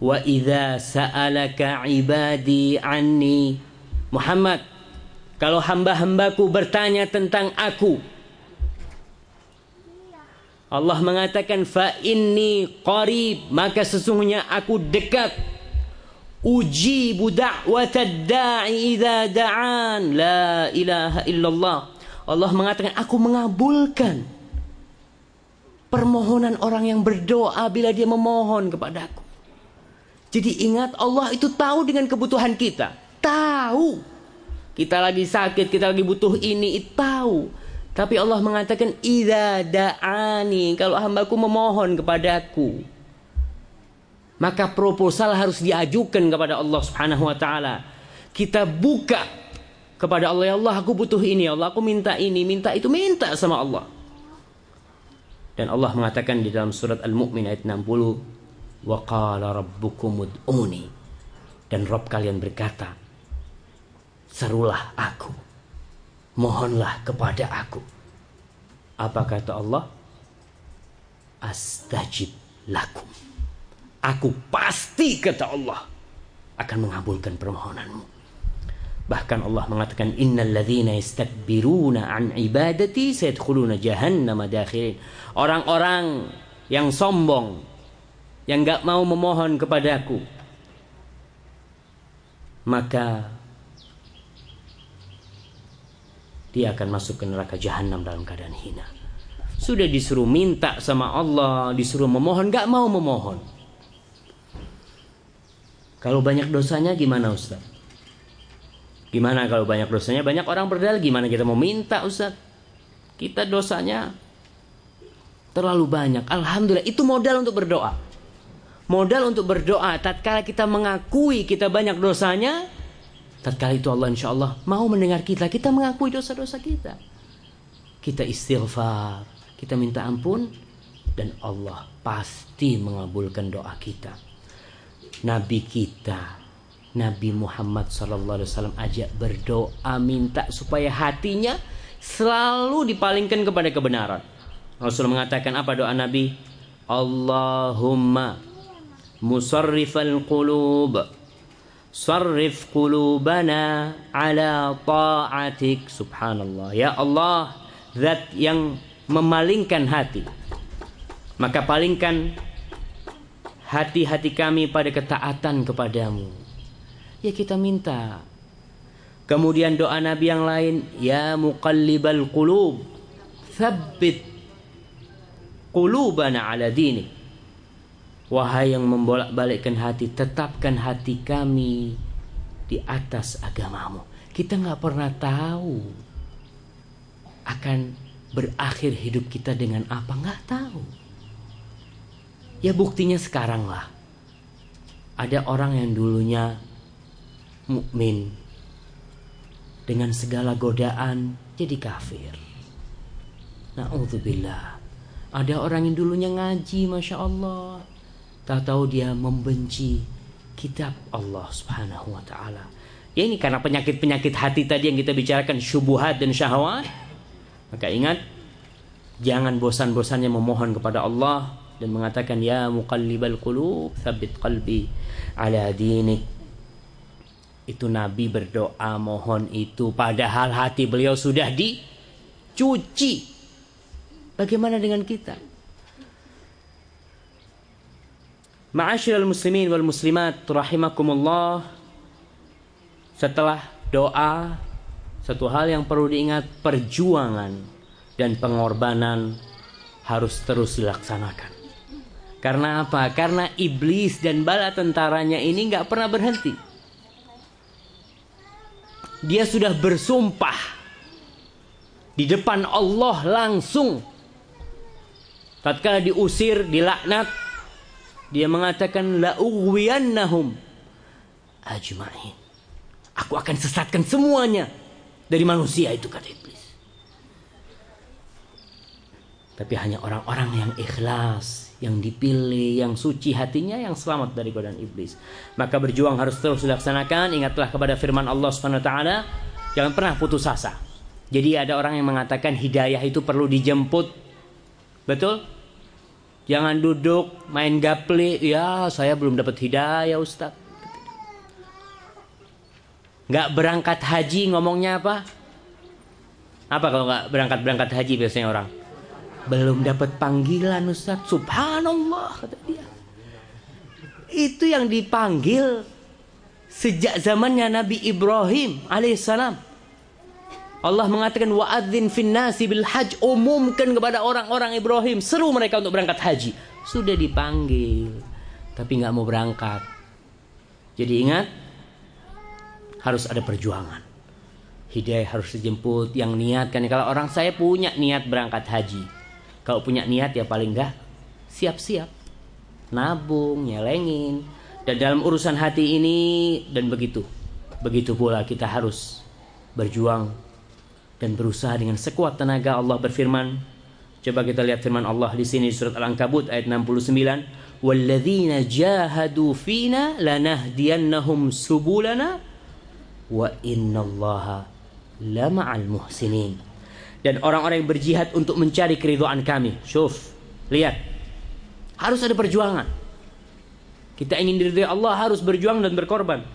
wa idza sa'alaka ibadi anni Muhammad kalau hamba-hambaku bertanya tentang aku Allah mengatakan fa inni qarib maka sesungguhnya aku dekat Ujibu da'watad da'i idza da'an. La ilaha illallah. Allah mengatakan aku mengabulkan permohonan orang yang berdoa bila dia memohon kepadaku. Jadi ingat Allah itu tahu dengan kebutuhan kita. Tahu. Kita lagi sakit, kita lagi butuh ini, tahu. Tapi Allah mengatakan idza da'ani kalau hambaku memohon kepadaku maka proposal harus diajukan kepada Allah Subhanahu wa taala. Kita buka kepada Allah, ya Allah aku butuh ini, ya Allah aku minta ini, minta itu, minta sama Allah. Dan Allah mengatakan di dalam surat Al-Mu'min ayat 60, "Wa qala rabbukum ud'uni." Dan Rob kalian berkata, "Serulah aku. Mohonlah kepada aku." Apa kata Allah? Astajib lakum Aku pasti kata Allah akan mengabulkan permohonanmu. Bahkan Allah mengatakan innal ladzina yastakbiruna an ibadati sayadkhuluna jahannama dakhirin. Orang-orang yang sombong yang enggak mau memohon kepadaku maka dia akan masuk ke neraka jahanam dalam keadaan hina. Sudah disuruh minta sama Allah, disuruh memohon, gak mau memohon. Kalau banyak dosanya gimana Ustaz? Gimana kalau banyak dosanya? Banyak orang berdalil gimana kita mau minta Ustaz? Kita dosanya terlalu banyak. Alhamdulillah itu modal untuk berdoa. Modal untuk berdoa tatkala kita mengakui kita banyak dosanya, tatkala itu Allah insya Allah mau mendengar kita, kita mengakui dosa-dosa kita. Kita istighfar, kita minta ampun dan Allah pasti mengabulkan doa kita. Nabi kita Nabi Muhammad SAW ajak berdoa minta supaya hatinya selalu dipalingkan kepada kebenaran. Rasul mengatakan apa doa Nabi? Allahumma musarrifal qulub sarrif qulubana ala ta'atik. Subhanallah. Ya Allah zat yang memalingkan hati. Maka palingkan hati-hati kami pada ketaatan kepadamu. Ya kita minta. Kemudian doa Nabi yang lain ya muqallibal qulub thabbit qulubana ala dini wahai yang membolak-balikkan hati tetapkan hati kami di atas agamamu. Kita nggak pernah tahu akan berakhir hidup kita dengan apa. Nggak tahu. Ya buktinya sekarang lah. Ada orang yang dulunya mukmin dengan segala godaan jadi kafir. Na'udzubillah. Ada orang yang dulunya ngaji, masya Allah, tak tahu dia membenci kitab Allah Subhanahu Wa Taala. Ya ini karena penyakit-penyakit hati tadi yang kita bicarakan syubuhat dan syahwat. Maka ingat, jangan bosan-bosannya memohon kepada Allah dan mengatakan ya muqallibal qulub tsabbit qalbi ala dinik itu Nabi berdoa mohon itu padahal hati beliau sudah dicuci. Bagaimana dengan kita? Ma'asyiral muslimin wal muslimat rahimakumullah. Setelah doa satu hal yang perlu diingat perjuangan dan pengorbanan harus terus dilaksanakan. Karena apa? Karena iblis dan bala tentaranya ini nggak pernah berhenti dia sudah bersumpah di depan Allah langsung tatkala diusir dilaknat dia mengatakan la ughwiyannahum ajma'in aku akan sesatkan semuanya dari manusia itu kata iblis tapi hanya orang-orang yang ikhlas yang dipilih, yang suci hatinya, yang selamat dari godaan iblis. Maka berjuang harus terus dilaksanakan. Ingatlah kepada firman Allah Subhanahu wa taala, jangan pernah putus asa. Jadi ada orang yang mengatakan hidayah itu perlu dijemput. Betul? Jangan duduk main gaple, ya saya belum dapat hidayah Ustaz. Nggak berangkat haji ngomongnya apa? Apa kalau nggak berangkat-berangkat haji biasanya orang? belum dapat panggilan Ustaz subhanallah kata dia itu yang dipanggil sejak zamannya Nabi Ibrahim alaihissalam Allah mengatakan wa'adzin finnasi bil hajj. Umumkan kepada orang-orang Ibrahim. Seru mereka untuk berangkat haji. Sudah dipanggil tapi nggak mau berangkat. Jadi ingat harus ada perjuangan. Hidayah harus dijemput. Yang niatkan kalau orang saya punya niat berangkat haji. Kalau punya niat ya paling enggak siap-siap. Nabung, nyelengin. Dan dalam urusan hati ini dan begitu. Begitu pula kita harus berjuang dan berusaha dengan sekuat tenaga Allah berfirman. Coba kita lihat firman Allah di sini surat Al-Ankabut ayat 69. Walladzina jahadu fina lanahdiyannahum subulana wa innallaha lama'al muhsinin dan orang-orang yang berjihad untuk mencari keridhaan kami. Syuf, lihat. Harus ada perjuangan. Kita ingin diridhai Allah harus berjuang dan berkorban.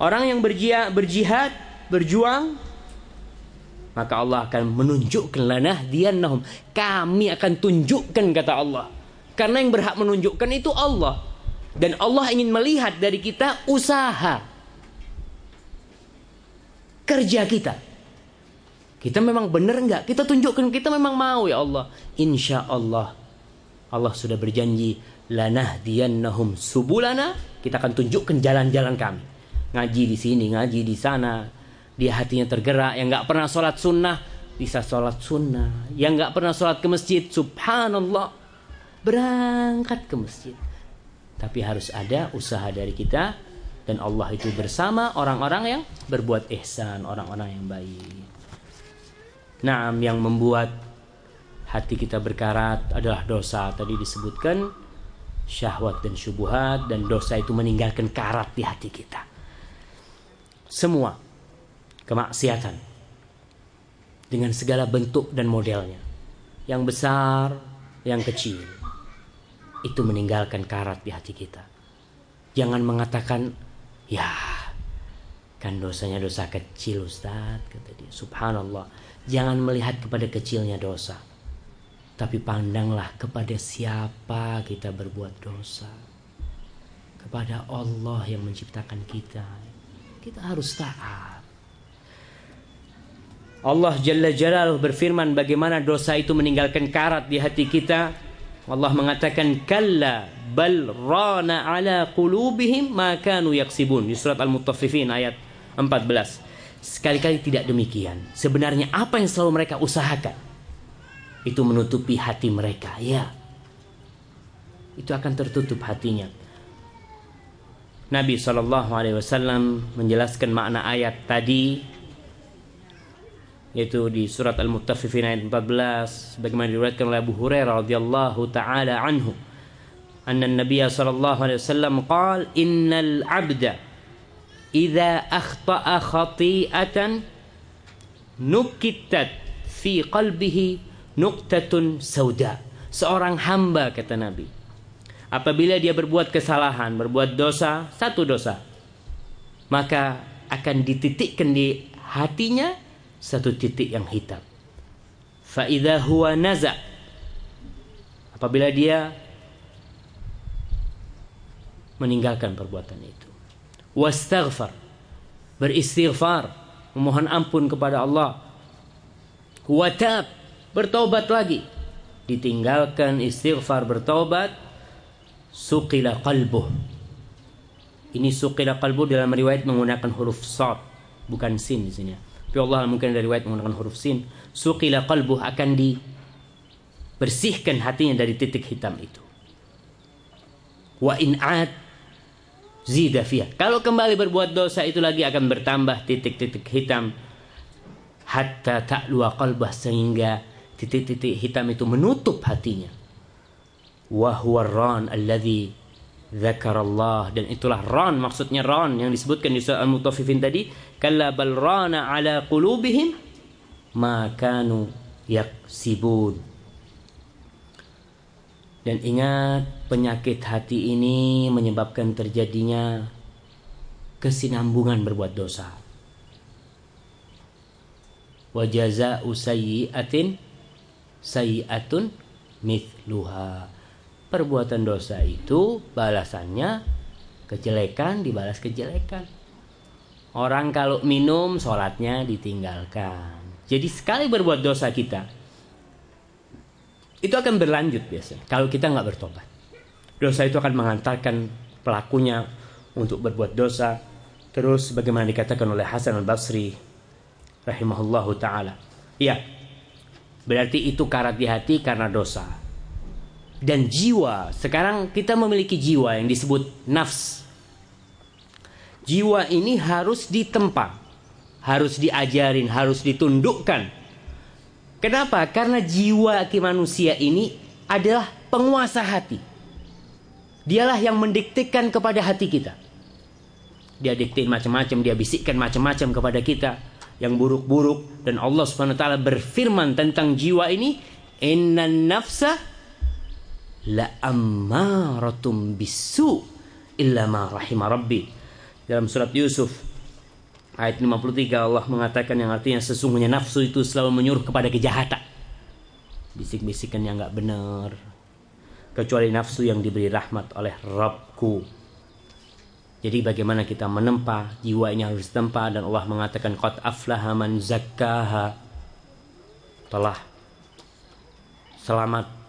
Orang yang berjihad, berjuang, maka Allah akan menunjukkan lanah diannahum. Kami akan tunjukkan kata Allah. Karena yang berhak menunjukkan itu Allah. Dan Allah ingin melihat dari kita usaha. kerja kita. Kita memang benar nggak? Kita tunjukkan kita memang mau ya Allah. Insya Allah Allah sudah berjanji lanahdiyannahum subulana. Kita akan tunjukkan jalan-jalan kami. Ngaji di sini, ngaji di sana. Dia hatinya tergerak. Yang nggak pernah sholat sunnah bisa sholat sunnah. Yang nggak pernah sholat ke masjid, subhanallah berangkat ke masjid. Tapi harus ada usaha dari kita dan Allah itu bersama orang-orang yang berbuat ihsan, orang-orang yang baik. Nah, yang membuat hati kita berkarat adalah dosa. Tadi disebutkan syahwat dan syubuhat dan dosa itu meninggalkan karat di hati kita. Semua kemaksiatan dengan segala bentuk dan modelnya. Yang besar, yang kecil itu meninggalkan karat di hati kita. Jangan mengatakan, ya kan dosanya dosa kecil Ustaz, kata dia. Subhanallah. Jangan melihat kepada kecilnya dosa. Tapi pandanglah kepada siapa kita berbuat dosa. Kepada Allah yang menciptakan kita. Kita harus taat. Allah Jalla Jalaluh berfirman bagaimana dosa itu meninggalkan karat di hati kita Allah mengatakan kalla bal rana ala qulubihim ma kanu yaksibun di surat Al-Mutaffifin ayat 14. Sekali-kali tidak demikian. Sebenarnya apa yang selalu mereka usahakan itu menutupi hati mereka, ya. Itu akan tertutup hatinya. Nabi Wasallam menjelaskan makna ayat tadi yaitu di surat Al-Muttaffifin ayat 14 bagaimana diriwayatkan oleh Abu Hurairah radhiyallahu taala anhu. Anna Nabi sallallahu alaihi wasallam qala innal 'abda idza akhta'a khati'atan nukitat fi qalbihi nuqtatun sauda. Seorang hamba kata Nabi apabila dia berbuat kesalahan berbuat dosa satu dosa maka akan dititikkan di hatinya satu titik yang hitam. Faida huwa naza. Apabila dia meninggalkan perbuatan itu. Wastaghfar. Beristighfar. Memohon ampun kepada Allah. Watab. Bertobat lagi. Ditinggalkan istighfar bertobat. Suqila qalbuh. Ini suqila qalbuh dalam riwayat menggunakan huruf sad. Bukan sin di sini. Tapi Allah mungkin dari riwayat menggunakan huruf sin. Suqila qalbuh akan dibersihkan hatinya dari titik hitam itu. Wa in ad zida. Kalau kembali berbuat dosa itu lagi akan bertambah titik-titik hitam hatta ta'luwa qalbah sehingga titik-titik hitam itu menutup hatinya. Wa huwa ran alladhi Allah dan itulah ran maksudnya ran yang disebutkan di surah Al-Mutaffifin tadi. Kalla bal rana ala qulubihim ma kanu yaksibun. Dan ingat penyakit hati ini menyebabkan terjadinya kesinambungan berbuat dosa. Wa jazaa'u sayyi'atin sayyi'atun mithluha perbuatan dosa itu balasannya kejelekan dibalas kejelekan. Orang kalau minum sholatnya ditinggalkan. Jadi sekali berbuat dosa kita itu akan berlanjut biasanya kalau kita nggak bertobat. Dosa itu akan mengantarkan pelakunya untuk berbuat dosa. Terus bagaimana dikatakan oleh Hasan al Basri rahimahullahu taala. Iya, berarti itu karat di hati karena dosa dan jiwa. Sekarang kita memiliki jiwa yang disebut nafs. Jiwa ini harus ditempa, harus diajarin, harus ditundukkan. Kenapa? Karena jiwa manusia ini adalah penguasa hati. Dialah yang mendiktikan kepada hati kita. Dia diktin macam-macam, dia bisikkan macam-macam kepada kita yang buruk-buruk dan Allah Subhanahu wa taala berfirman tentang jiwa ini, "Innan nafsa la ammaratum bisu illa ma rahima rabbi. Dalam surat Yusuf ayat 53 Allah mengatakan yang artinya sesungguhnya nafsu itu selalu menyuruh kepada kejahatan. Bisik-bisikan yang nggak benar. Kecuali nafsu yang diberi rahmat oleh Rabbku. Jadi bagaimana kita menempa jiwa ini harus ditempa dan Allah mengatakan qad aflaha man zakkaha. Telah selamat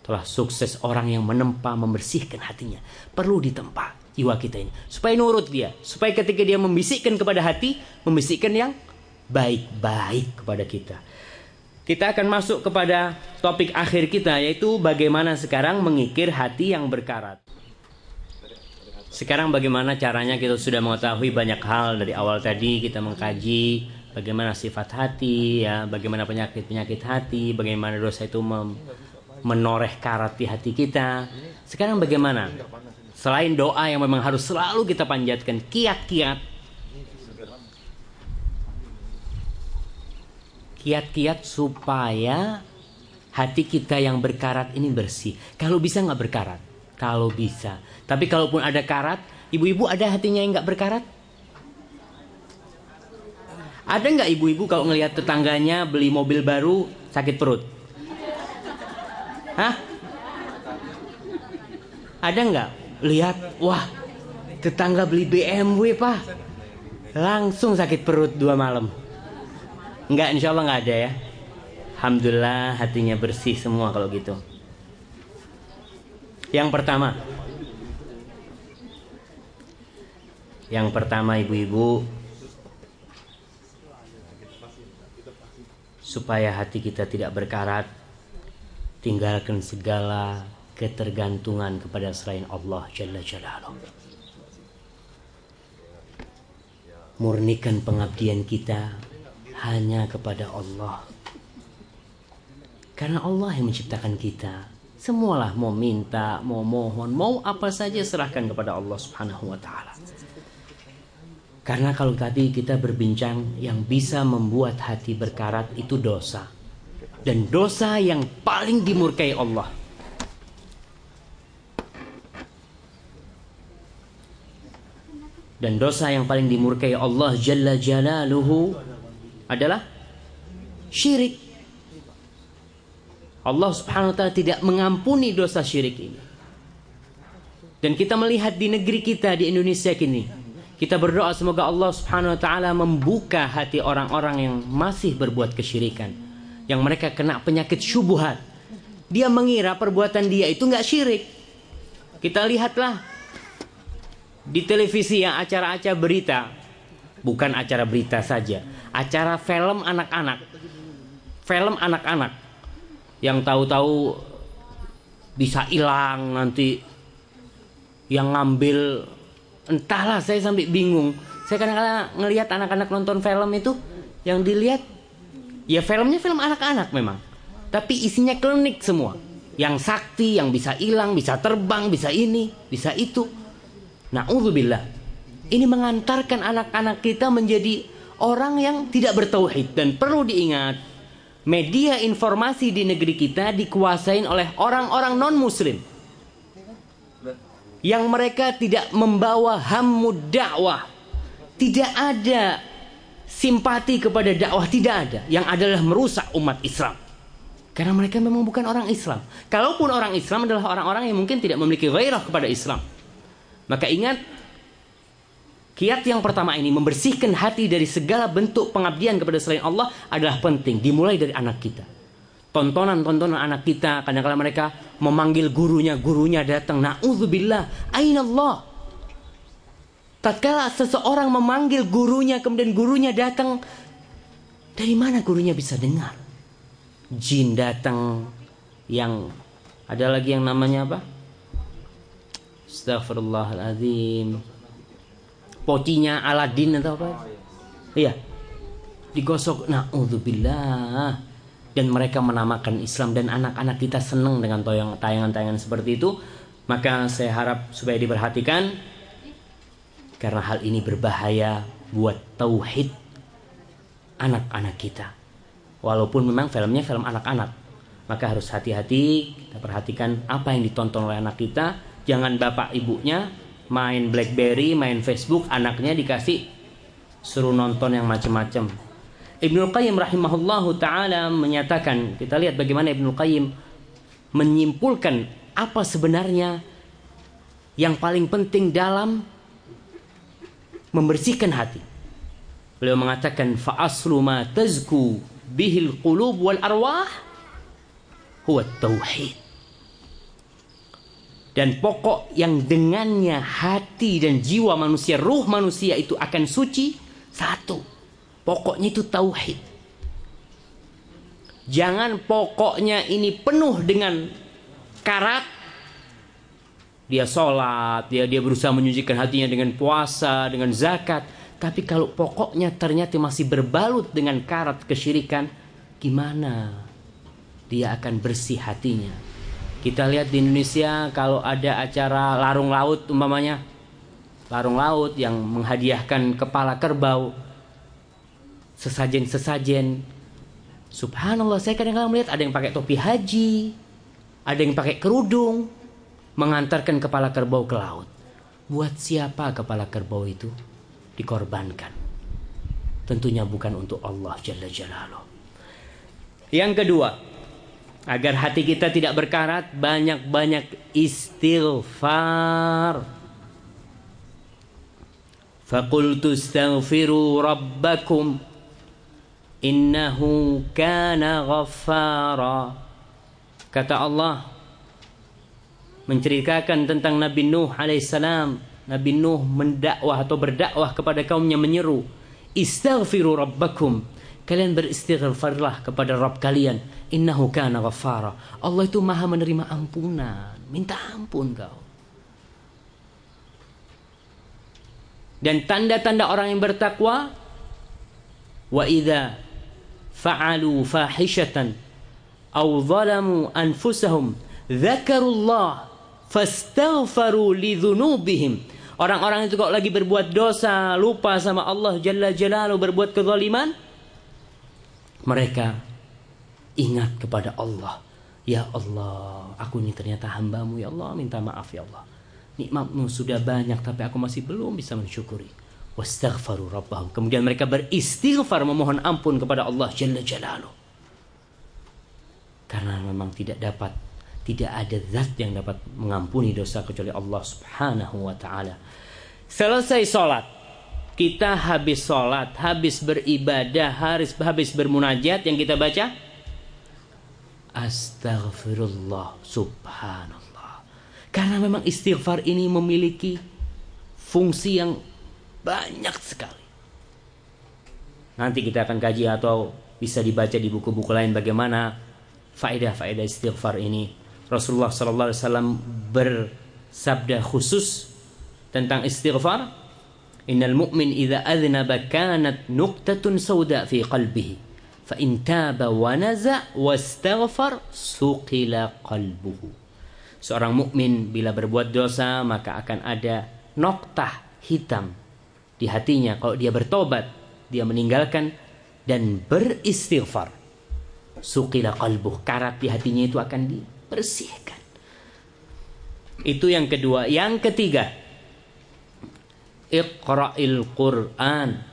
telah sukses orang yang menempa membersihkan hatinya. Perlu ditempa jiwa kita ini supaya nurut dia, supaya ketika dia membisikkan kepada hati, membisikkan yang baik-baik kepada kita. Kita akan masuk kepada topik akhir kita yaitu bagaimana sekarang mengikir hati yang berkarat. Sekarang bagaimana caranya kita sudah mengetahui banyak hal dari awal tadi kita mengkaji bagaimana sifat hati ya, bagaimana penyakit-penyakit hati, bagaimana dosa itu menoreh karat di hati kita. Sekarang bagaimana? Selain doa yang memang harus selalu kita panjatkan, kiat-kiat kiat-kiat supaya hati kita yang berkarat ini bersih. Kalau bisa nggak berkarat, kalau bisa. Tapi kalaupun ada karat, ibu-ibu ada hatinya yang nggak berkarat? Ada nggak ibu-ibu kalau ngelihat tetangganya beli mobil baru sakit perut? Hah? Ada nggak? Lihat, wah tetangga beli BMW pak, langsung sakit perut dua malam. Enggak, insya Allah nggak ada ya. Alhamdulillah hatinya bersih semua kalau gitu. Yang pertama, Yang pertama ibu-ibu Supaya hati kita tidak berkarat Tinggalkan segala ketergantungan kepada selain Allah Jalla Jalaluh Murnikan pengabdian kita hanya kepada Allah Karena Allah yang menciptakan kita Semualah mau minta, mau mohon, mau apa saja serahkan kepada Allah Subhanahu wa taala. Karena kalau tadi kita berbincang yang bisa membuat hati berkarat itu dosa. Dan dosa yang paling dimurkai Allah. Dan dosa yang paling dimurkai Allah Jalla Jalaluhu adalah syirik. Allah Subhanahu wa taala tidak mengampuni dosa syirik ini. Dan kita melihat di negeri kita di Indonesia kini kita berdoa semoga Allah Subhanahu wa taala membuka hati orang-orang yang masih berbuat kesyirikan. Yang mereka kena penyakit syubhat. Dia mengira perbuatan dia itu nggak syirik. Kita lihatlah di televisi yang acara-acara berita, bukan acara berita saja, acara film anak-anak. Film anak-anak yang tahu-tahu bisa hilang nanti yang ngambil entahlah saya sampai bingung saya kadang-kadang ngelihat anak-anak nonton film itu yang dilihat ya filmnya film anak-anak memang. Tapi isinya klinik semua. Yang sakti yang bisa hilang bisa terbang bisa ini bisa itu. Nah billah ini mengantarkan anak-anak kita menjadi orang yang tidak bertauhid. Dan perlu diingat media informasi di negeri kita dikuasain oleh orang-orang non muslim yang mereka tidak membawa hamud dakwah. Tidak ada simpati kepada dakwah, tidak ada. Yang adalah merusak umat Islam. Karena mereka memang bukan orang Islam. Kalaupun orang Islam adalah orang-orang yang mungkin tidak memiliki gairah kepada Islam. Maka ingat, kiat yang pertama ini membersihkan hati dari segala bentuk pengabdian kepada selain Allah adalah penting. Dimulai dari anak kita tontonan-tontonan anak kita kadang-kadang mereka memanggil gurunya gurunya datang naudzubillah ainallah tatkala seseorang memanggil gurunya kemudian gurunya datang dari mana gurunya bisa dengar? Jin datang yang ada lagi yang namanya apa? Astagfirullahaladzim Pocinya Aladin atau apa? Iya. Digosok Na'udzubillah. Dan mereka menamakan Islam dan anak-anak kita senang dengan tayangan-tayangan seperti itu. Maka saya harap supaya diperhatikan karena hal ini berbahaya buat tauhid anak-anak kita. Walaupun memang filmnya film anak-anak maka harus hati-hati kita perhatikan apa yang ditonton oleh anak kita. Jangan bapak ibunya main Blackberry main Facebook anaknya dikasih suruh nonton yang macam-macam. Ibnu Qayyim rahimahullahu taala menyatakan, kita lihat bagaimana Ibnu Qayyim menyimpulkan apa sebenarnya yang paling penting dalam membersihkan hati. Beliau mengatakan fa aslu ma tazku bihil qulub wal arwah huwa tauhid. Dan pokok yang dengannya hati dan jiwa manusia, ruh manusia itu akan suci satu. Pokoknya itu tauhid. Jangan pokoknya ini penuh dengan karat. Dia sholat, dia dia berusaha menyucikan hatinya dengan puasa, dengan zakat. Tapi kalau pokoknya ternyata masih berbalut dengan karat kesyirikan, gimana? Dia akan bersih hatinya? Kita lihat di Indonesia kalau ada acara larung laut umpamanya. Larung laut yang menghadiahkan kepala kerbau. Sesajen-sesajen. Subhanallah saya kadang-kadang melihat ada yang pakai topi haji ada yang pakai kerudung mengantarkan kepala kerbau ke laut buat siapa kepala kerbau itu dikorbankan tentunya bukan untuk Allah Jalla Jalaluh yang kedua Agar hati kita tidak berkarat, banyak-banyak istighfar. Fakultu astaghfiru rabbakum innahu kana ghaffara. Kata Allah menceritakan tentang Nabi Nuh alaihissalam. Nabi Nuh mendakwah atau berdakwah kepada kaumnya menyeru, "Istaghfiru rabbakum." Kalian beristighfarlah kepada Rabb kalian. Innahu kana ghaffara. Allah itu maha menerima ampunan. Minta ampun kau. Dan tanda-tanda orang yang bertakwa. Wa idha fa'alu fahishatan. Au zalamu anfusahum. Zakarullah. Fastaghfaru lidhunubihim. Orang-orang itu kok lagi berbuat dosa. Lupa sama Allah Jalla Jalalu berbuat kezaliman mereka ingat kepada Allah. Ya Allah, aku ini ternyata hambamu ya Allah, minta maaf ya Allah. Nikmatmu sudah banyak tapi aku masih belum bisa mensyukuri. Wastaghfaru rabbahum. Kemudian mereka beristighfar memohon ampun kepada Allah Jalla Jalaluh. Karena memang tidak dapat tidak ada zat yang dapat mengampuni dosa kecuali Allah Subhanahu wa taala. Selesai sholat, kita habis sholat, habis beribadah, habis, habis bermunajat yang kita baca? Astaghfirullah Subhanallah. Karena memang istighfar ini memiliki fungsi yang banyak sekali. Nanti kita akan kaji atau bisa dibaca di buku-buku lain bagaimana faedah-faedah istighfar ini Rasulullah SAW bersabda khusus tentang istighfar Innal mu'min idza adhnaba kanat nuqtatun sauda fi qalbihi. Fa in taba wa naza wastaghfar suqila qalbuhu. Seorang mukmin bila berbuat dosa maka akan ada noktah hitam di hatinya kalau dia bertobat, dia meninggalkan dan beristighfar. Suqila qalbuh, karat di hatinya itu akan dibersihkan. Itu yang kedua. Yang ketiga, Iqra'il Qur'an.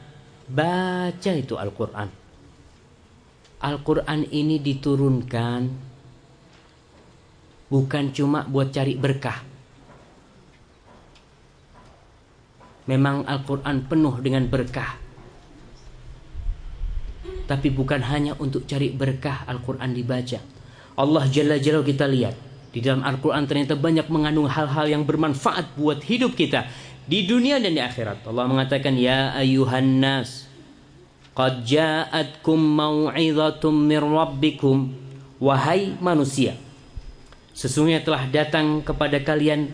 Baca itu Al-Qur'an. Al-Qur'an ini diturunkan bukan cuma buat cari berkah. Memang Al-Qur'an penuh dengan berkah. Tapi bukan hanya untuk cari berkah Al-Qur'an dibaca. Allah Jalla Jalla kita lihat di dalam Al-Quran ternyata banyak mengandung hal-hal yang bermanfaat buat hidup kita di dunia dan di akhirat. Allah mengatakan ya ayuhan nas qad ja'atkum mau'izatum mir rabbikum wahai manusia sesungguhnya telah datang kepada kalian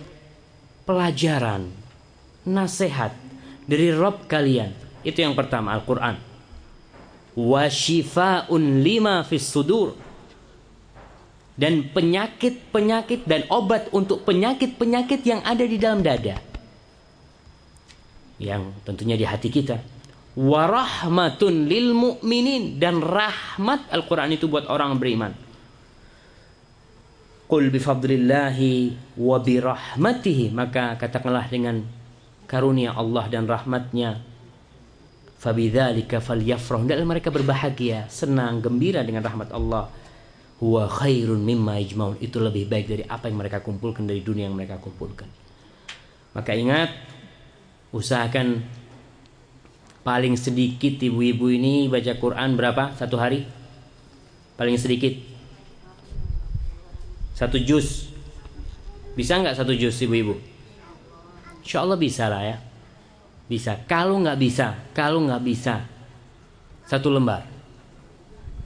pelajaran nasihat dari Rabb kalian. Itu yang pertama Al-Qur'an. Wa shifaa'un lima fis sudur dan penyakit-penyakit dan obat untuk penyakit-penyakit yang ada di dalam dada. Yang tentunya di hati kita. Warahmatun lil mu'minin. Dan rahmat Al-Qur'an itu buat orang beriman. Qul bifadlillahi wa birahmatihi maka katakanlah dengan karunia Allah dan rahmatnya. Fabidzalika falyafrah. Dan mereka berbahagia senang gembira dengan rahmat Allah huwa khairun mimma yajmaun itu lebih baik dari apa yang mereka kumpulkan dari dunia yang mereka kumpulkan maka ingat usahakan Paling sedikit ibu-ibu ini baca Quran berapa satu hari? Paling sedikit satu juz. Bisa nggak satu juz ibu-ibu? Insya Allah bisa lah ya. Bisa. Kalau nggak bisa, kalau nggak bisa satu lembar.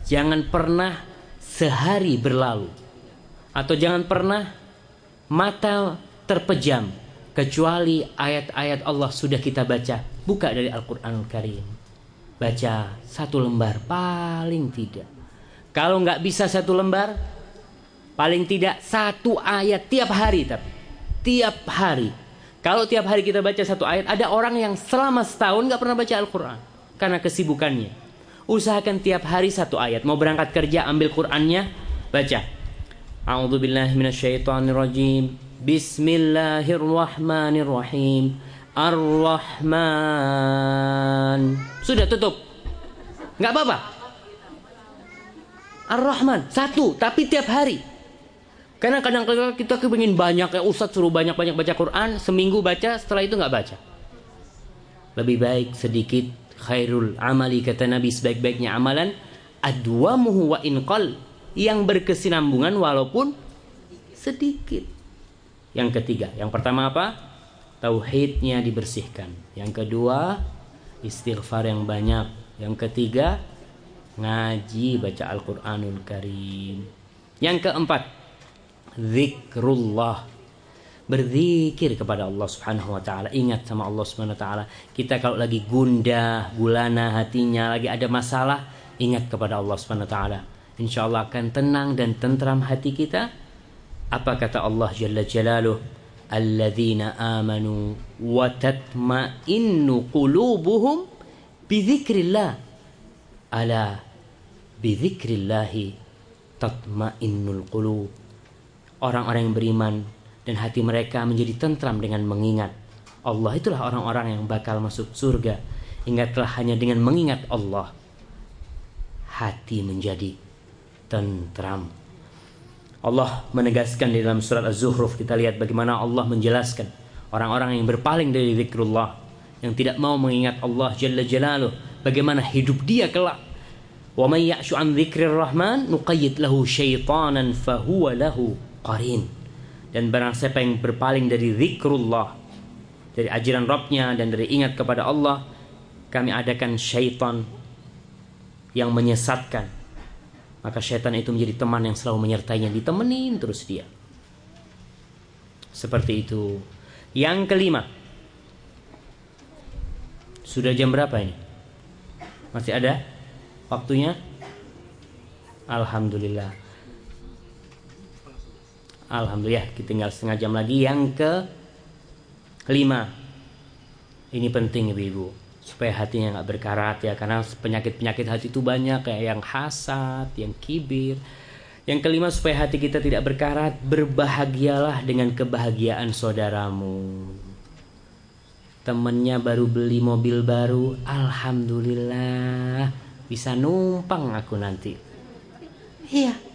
Jangan pernah sehari berlalu. Atau jangan pernah mata terpejam kecuali ayat-ayat Allah sudah kita baca buka dari Al-Quranul Karim. Baca satu lembar paling tidak. Kalau nggak bisa satu lembar paling tidak satu ayat tiap hari tapi tiap hari. Kalau tiap hari kita baca satu ayat ada orang yang selama setahun nggak pernah baca Al-Quran karena kesibukannya usahakan tiap hari satu ayat mau berangkat kerja ambil Qurannya baca A'udzubillahi minasyaitonirrajim Bismillahirrahmanirrahim. Ar-Rahman. Sudah tutup. Nggak apa-apa. Ar-Rahman. Satu. Tapi tiap hari. Karena kadang-kadang kita kepingin banyak ya Ustadz suruh banyak-banyak baca Quran. Seminggu baca setelah itu nggak baca. Lebih baik sedikit khairul amali kata Nabi sebaik-baiknya amalan adwamuhu wa inqal yang berkesinambungan walaupun sedikit. Yang ketiga, yang pertama apa? Tauhidnya dibersihkan. Yang kedua, istighfar yang banyak. Yang ketiga, ngaji baca Al-Qur'anul Karim. Yang keempat, zikrullah. Berzikir kepada Allah Subhanahu wa taala, ingat sama Allah Subhanahu wa taala. Kita kalau lagi gundah, gulana hatinya, lagi ada masalah, ingat kepada Allah Subhanahu wa taala. Insya Allah akan tenang dan tentram hati kita apa kata Allah Jalla Jalaluh? Alladzina amanu wa tatma'innu qulubuhum bidzikrillah. Ala bidzikrillahi tatma'innul qulub. Orang-orang yang beriman dan hati mereka menjadi tentram dengan mengingat Allah itulah orang-orang yang bakal masuk surga. Ingatlah hanya dengan mengingat Allah hati menjadi tentram. Allah menegaskan di dalam surat Az-Zuhruf kita lihat bagaimana Allah menjelaskan orang-orang yang berpaling dari zikrullah yang tidak mau mengingat Allah Jalla Jalaluh bagaimana hidup dia kelak may ya'shu an dzikrir rahman nuqayyid lahu syaitanan fahuwa lahu qarin dan barang siapa yang berpaling dari zikrullah dari ajaran Rabbnya dan dari ingat kepada Allah kami adakan syaitan yang menyesatkan. Maka syaitan itu menjadi teman yang selalu menyertainya. Ditemenin terus dia. Seperti itu. Yang kelima. Sudah jam berapa ini? Masih ada waktunya? Alhamdulillah Alhamdulillah kita tinggal setengah jam lagi yang ke lima ini penting ibu-ibu supaya hatinya nggak berkarat ya karena penyakit-penyakit hati itu banyak kayak yang hasad, yang kibir. Yang kelima supaya hati kita tidak berkarat, berbahagialah dengan kebahagiaan saudaramu. Temennya baru beli mobil baru, alhamdulillah bisa numpang aku nanti. Iya.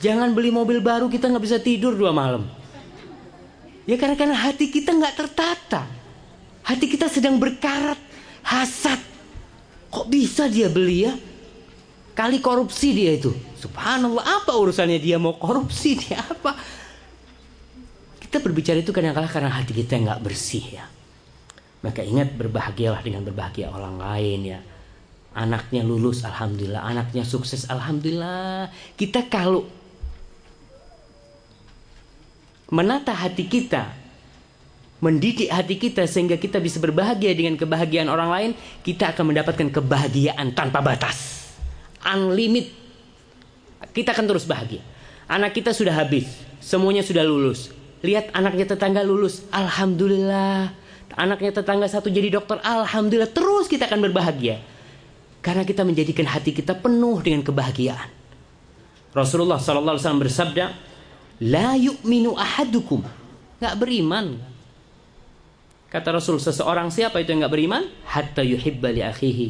Jangan beli mobil baru kita nggak bisa tidur dua malam. Ya karena karena hati kita nggak tertata. Hati kita sedang berkarat hasad. Kok bisa dia beli ya? Kali korupsi dia itu. Subhanallah, apa urusannya dia mau korupsi dia apa? Kita berbicara itu kadang-kadang karena hati kita nggak bersih ya. Maka ingat berbahagialah dengan berbahagia orang lain ya. Anaknya lulus, alhamdulillah. Anaknya sukses, alhamdulillah. Kita kalau menata hati kita mendidik hati kita sehingga kita bisa berbahagia dengan kebahagiaan orang lain, kita akan mendapatkan kebahagiaan tanpa batas. Unlimited. Kita akan terus bahagia. Anak kita sudah habis, semuanya sudah lulus. Lihat anaknya tetangga lulus, alhamdulillah. Anaknya tetangga satu jadi dokter, alhamdulillah. Terus kita akan berbahagia. Karena kita menjadikan hati kita penuh dengan kebahagiaan. Rasulullah SAW bersabda, La yu'minu ahadukum. Gak beriman Kata Rasul seseorang siapa itu yang nggak beriman? Hatta yuhibba li akhihi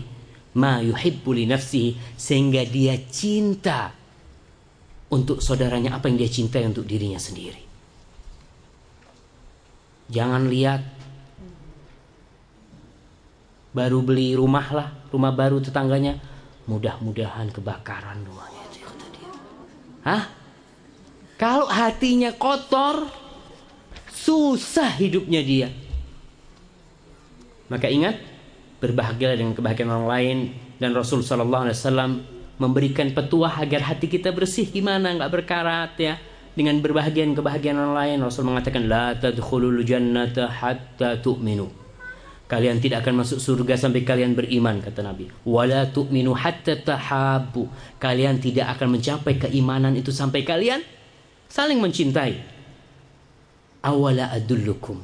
ma yuhibbu li nafsihi sehingga dia cinta untuk saudaranya apa yang dia cintai untuk dirinya sendiri. Jangan lihat baru beli rumah lah, rumah baru tetangganya, mudah-mudahan kebakaran rumahnya. Hah? Kalau hatinya kotor, susah hidupnya dia. Maka ingat, berbahagialah dengan kebahagiaan orang lain. Dan Rasul Wasallam memberikan petuah agar hati kita bersih. Gimana nggak berkarat ya? Dengan berbahagian kebahagiaan orang lain Rasul mengatakan la tadkhulul jannata hatta tu'minu. Kalian tidak akan masuk surga sampai kalian beriman kata Nabi. Wala tu'minu hatta tahabbu. Kalian tidak akan mencapai keimanan itu sampai kalian saling mencintai awala adullukum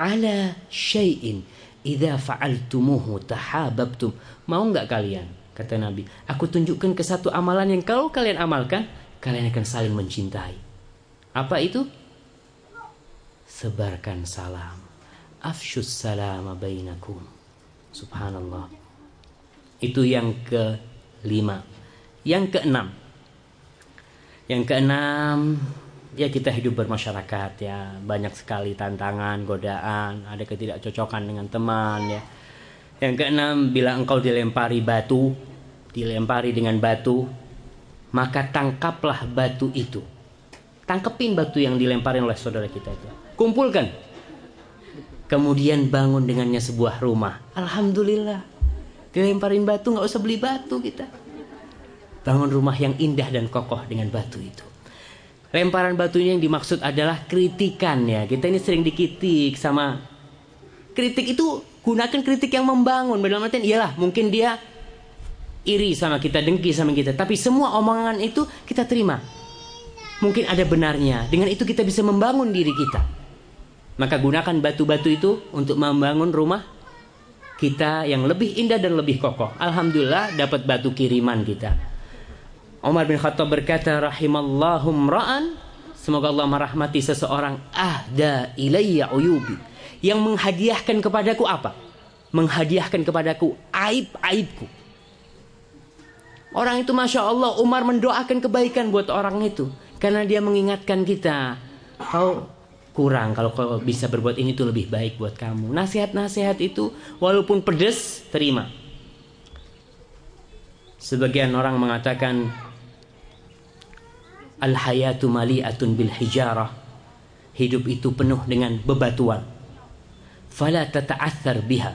ala syai'in idza fa'altumuhu tahabbtum mau nggak kalian kata Nabi aku tunjukkan ke satu amalan yang kalau kalian amalkan kalian akan saling mencintai apa itu? Sebarkan salam. Afshus salam bainakum. Subhanallah. Itu yang kelima. Yang keenam. Yang keenam, ya kita hidup bermasyarakat ya. Banyak sekali tantangan, godaan, ada ketidakcocokan dengan teman ya. Yang keenam, bila engkau dilempari batu, dilempari dengan batu, maka tangkaplah batu itu Tangkepin batu yang dilemparin oleh saudara kita itu. Kumpulkan. Kemudian bangun dengannya sebuah rumah. Alhamdulillah. Dilemparin batu nggak usah beli batu kita. Bangun rumah yang indah dan kokoh dengan batu itu. Lemparan batunya yang dimaksud adalah kritikan ya. Kita ini sering dikitik sama kritik itu gunakan kritik yang membangun. Dalam artian iyalah mungkin dia iri sama kita, dengki sama kita. Tapi semua omongan itu kita terima mungkin ada benarnya. Dengan itu kita bisa membangun diri kita. Maka gunakan batu-batu itu untuk membangun rumah kita yang lebih indah dan lebih kokoh. Alhamdulillah dapat batu kiriman kita. Umar bin Khattab berkata rahimallahum ra'an semoga Allah merahmati seseorang ahda ilayya uyubi yang menghadiahkan kepadaku apa? Menghadiahkan kepadaku aib-aibku. Orang itu Masya Allah Umar mendoakan kebaikan buat orang itu karena dia mengingatkan kita, kau kurang kalau kau bisa berbuat ini tuh lebih baik buat kamu. Nasihat-nasihat itu walaupun pedes, terima. Sebagian orang mengatakan al-hayatu mali'atun bil hijarah. Hidup itu penuh dengan bebatuan. Fala tata'athar biha.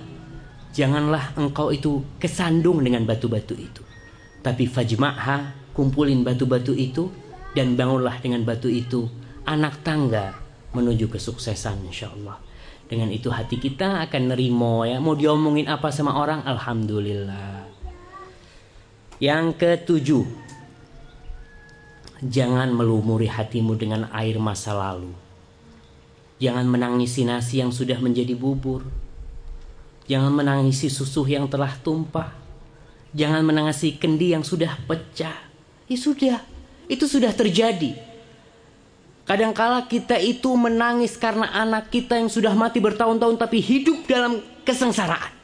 Janganlah engkau itu kesandung dengan batu-batu itu. Tapi fajma'ha, kumpulin batu-batu itu dan bangunlah dengan batu itu anak tangga menuju kesuksesan insya Allah dengan itu hati kita akan nerimo ya mau diomongin apa sama orang alhamdulillah yang ketujuh jangan melumuri hatimu dengan air masa lalu jangan menangisi nasi yang sudah menjadi bubur jangan menangisi susu yang telah tumpah jangan menangisi kendi yang sudah pecah ya sudah itu sudah terjadi. Kadangkala kita itu menangis karena anak kita yang sudah mati bertahun-tahun tapi hidup dalam kesengsaraan.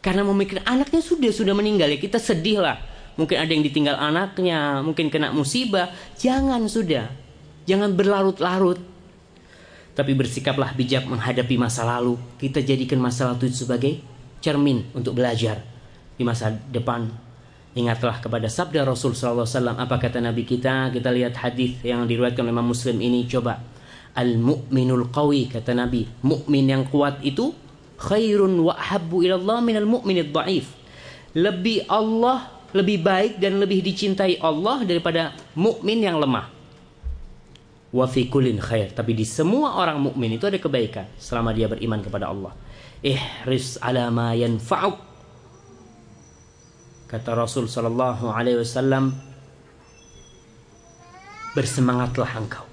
Karena memikir anaknya sudah sudah meninggal ya kita sedih lah. Mungkin ada yang ditinggal anaknya, mungkin kena musibah. Jangan sudah. Jangan berlarut-larut. Tapi bersikaplah bijak menghadapi masa lalu. Kita jadikan masa lalu itu sebagai cermin untuk belajar di masa depan Ingatlah kepada sabda Rasul SAW apa kata Nabi kita kita lihat hadis yang diriwayatkan oleh Imam Muslim ini coba al mu'minul qawi kata Nabi mukmin yang kuat itu khairun wa habbu ilallah minal mu'minid dhaif lebih Allah lebih baik dan lebih dicintai Allah daripada mukmin yang lemah. Wa khair. Tapi di semua orang mukmin itu ada kebaikan selama dia beriman kepada Allah. Ihris ala ma yanfa'uk Kata Rasul Sallallahu Alaihi Wasallam, bersemangatlah engkau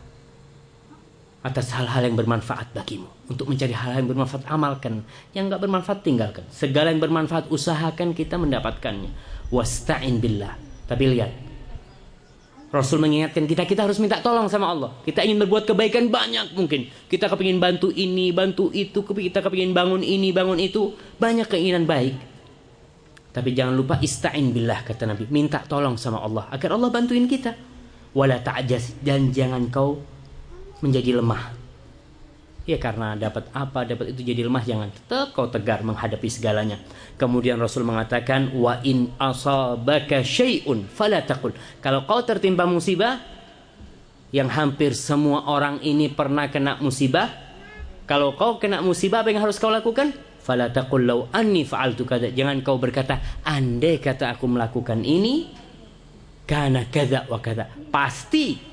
atas hal-hal yang bermanfaat bagimu. Untuk mencari hal yang bermanfaat amalkan, yang nggak bermanfaat tinggalkan. Segala yang bermanfaat usahakan kita mendapatkannya. Wasta'in billah. Tapi lihat, Rasul mengingatkan kita, kita harus minta tolong sama Allah. Kita ingin berbuat kebaikan banyak mungkin. Kita kepingin bantu ini, bantu itu, kita kepingin bangun ini, bangun itu. Banyak keinginan baik. Tapi jangan lupa ista'in billah kata Nabi. Minta tolong sama Allah agar Allah bantuin kita. Wala ta'jas dan jangan kau menjadi lemah. Ya karena dapat apa, dapat itu jadi lemah, jangan tetap kau tegar menghadapi segalanya. Kemudian Rasul mengatakan, wa in asabaka syai'un fala taqul. Kalau kau tertimpa musibah, yang hampir semua orang ini pernah kena musibah, kalau kau kena musibah apa yang harus kau lakukan? Fala taqul law anni fa'altu kada. Jangan kau berkata, andai kata aku melakukan ini, karena kada wa kada. Pasti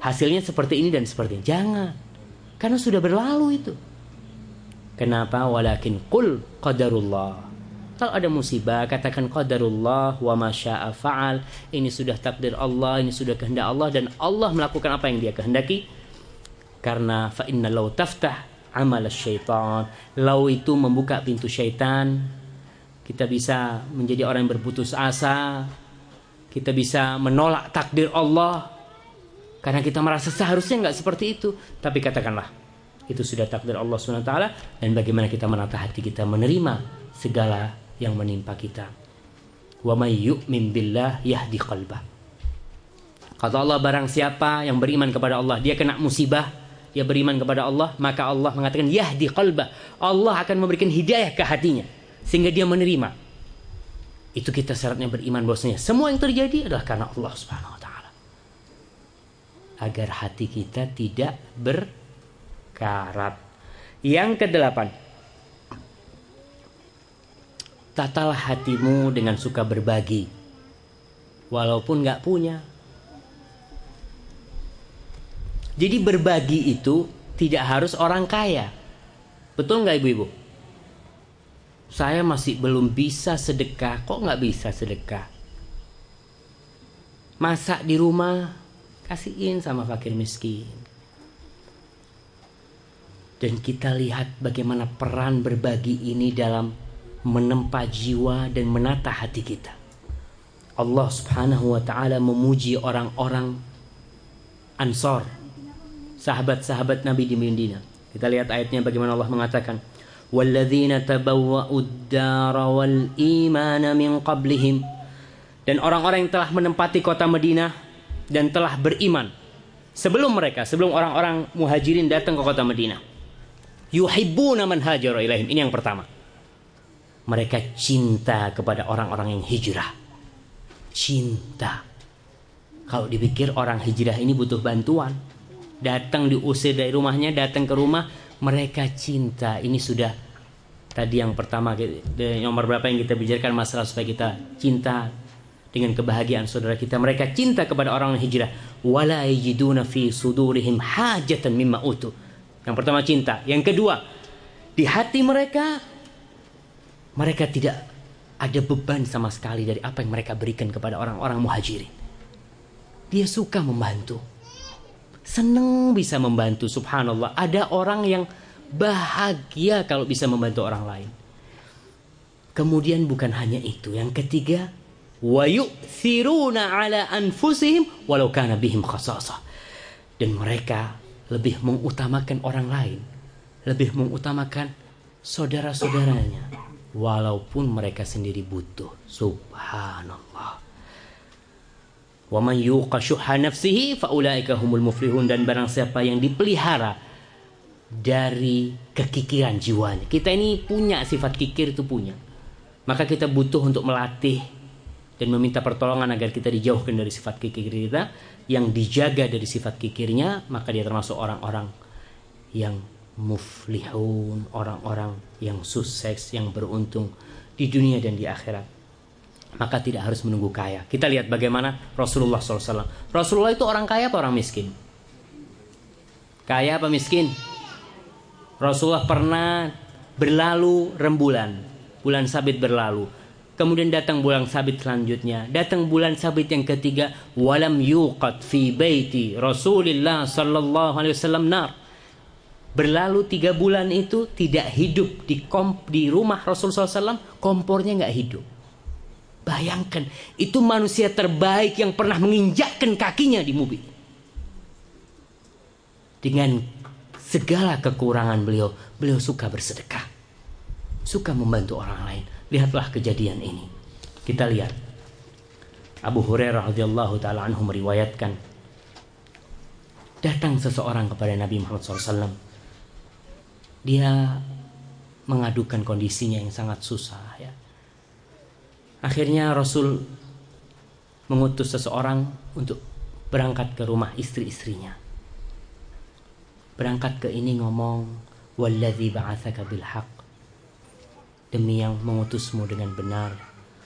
hasilnya seperti ini dan seperti ini. Jangan. Karena sudah berlalu itu. Kenapa? Walakin qul qadarullah. Kalau ada musibah, katakan qadarullah wa masya'a fa'al. Ini sudah takdir Allah, ini sudah kehendak Allah dan Allah melakukan apa yang Dia kehendaki. Karena fa inna law taftah amal syaitan. Law itu membuka pintu syaitan. Kita bisa menjadi orang yang berputus asa. Kita bisa menolak takdir Allah karena kita merasa seharusnya nggak seperti itu. Tapi katakanlah, itu sudah takdir Allah SWT dan bagaimana kita menata hati kita menerima segala yang menimpa kita. Wa may yu'min billah yahdi qalbah. Kata Allah barang siapa yang beriman kepada Allah, dia kena musibah, dia beriman kepada Allah, maka Allah mengatakan yahdi qalbah. Allah akan memberikan hidayah ke hatinya sehingga dia menerima. Itu kita syaratnya beriman bahwasanya semua yang terjadi adalah karena Allah Subhanahu agar hati kita tidak berkarat. Yang kedelapan, tatalah hatimu dengan suka berbagi, walaupun nggak punya. Jadi berbagi itu tidak harus orang kaya. Betul nggak ibu-ibu? Saya masih belum bisa sedekah. Kok nggak bisa sedekah? Masak di rumah kasihin sama fakir miskin. Dan kita lihat bagaimana peran berbagi ini dalam menempa jiwa dan menata hati kita. Allah Subhanahu wa taala memuji orang-orang Ansor, sahabat-sahabat Nabi di Medina. Kita lihat ayatnya bagaimana Allah mengatakan, "Walladzina tabawwa'u ad-dara wal min qablihim" dan orang-orang yang telah menempati kota Madinah dan telah beriman sebelum mereka, sebelum orang-orang muhajirin datang ke kota Madinah. Yuhibbuna man hajara ilaihim. Ini yang pertama. Mereka cinta kepada orang-orang yang hijrah. Cinta. Kalau dipikir orang hijrah ini butuh bantuan. Datang diusir dari rumahnya, datang ke rumah, mereka cinta. Ini sudah tadi yang pertama nomor berapa yang kita bicarakan masalah supaya kita cinta dengan kebahagiaan saudara kita. Mereka cinta kepada orang yang hijrah. Wala yajiduna fi sudurihim hajatan mimma utu. Yang pertama cinta. Yang kedua, di hati mereka mereka tidak ada beban sama sekali dari apa yang mereka berikan kepada orang-orang muhajirin. Dia suka membantu. Senang bisa membantu, subhanallah. Ada orang yang bahagia kalau bisa membantu orang lain. Kemudian bukan hanya itu. Yang ketiga, wa yu'thiruna ala anfusihim walau kana bihim khasasah. Dan mereka lebih mengutamakan orang lain, lebih mengutamakan saudara-saudaranya walaupun mereka sendiri butuh. Subhanallah. Wa man yuqa nafsihi faulaika humul muflihun dan barang siapa yang dipelihara dari kekikiran jiwanya. Kita ini punya sifat kikir itu punya. Maka kita butuh untuk melatih dan meminta pertolongan agar kita dijauhkan dari sifat kikir kita. Yang dijaga dari sifat kikirnya maka dia termasuk orang-orang yang muflihun orang-orang yang sukses yang beruntung di dunia dan di akhirat. Maka tidak harus menunggu kaya. Kita lihat bagaimana Rasulullah SAW Rasulullah itu orang kaya atau orang miskin? Kaya apa miskin? Rasulullah pernah berlalu rembulan. Bulan sabit berlalu Kemudian datang bulan sabit selanjutnya. Datang bulan sabit yang ketiga. Walam yuqat fi baiti Rasulullah sallallahu alaihi wasallam nar. Berlalu tiga bulan itu tidak hidup di kom, di rumah Rasul SAW, kompornya nggak hidup. Bayangkan, itu manusia terbaik yang pernah menginjakkan kakinya di mobil. Dengan segala kekurangan beliau, beliau suka bersedekah. Suka membantu orang lain Lihatlah kejadian ini. Kita lihat. Abu Hurairah radhiyallahu taala anhu meriwayatkan datang seseorang kepada Nabi Muhammad SAW dia mengadukan kondisinya yang sangat susah ya. Akhirnya Rasul mengutus seseorang untuk berangkat ke rumah istri-istrinya. Berangkat ke ini ngomong, "Walladzi ba'atsaka bil haqq." Demi yang mengutusmu dengan benar.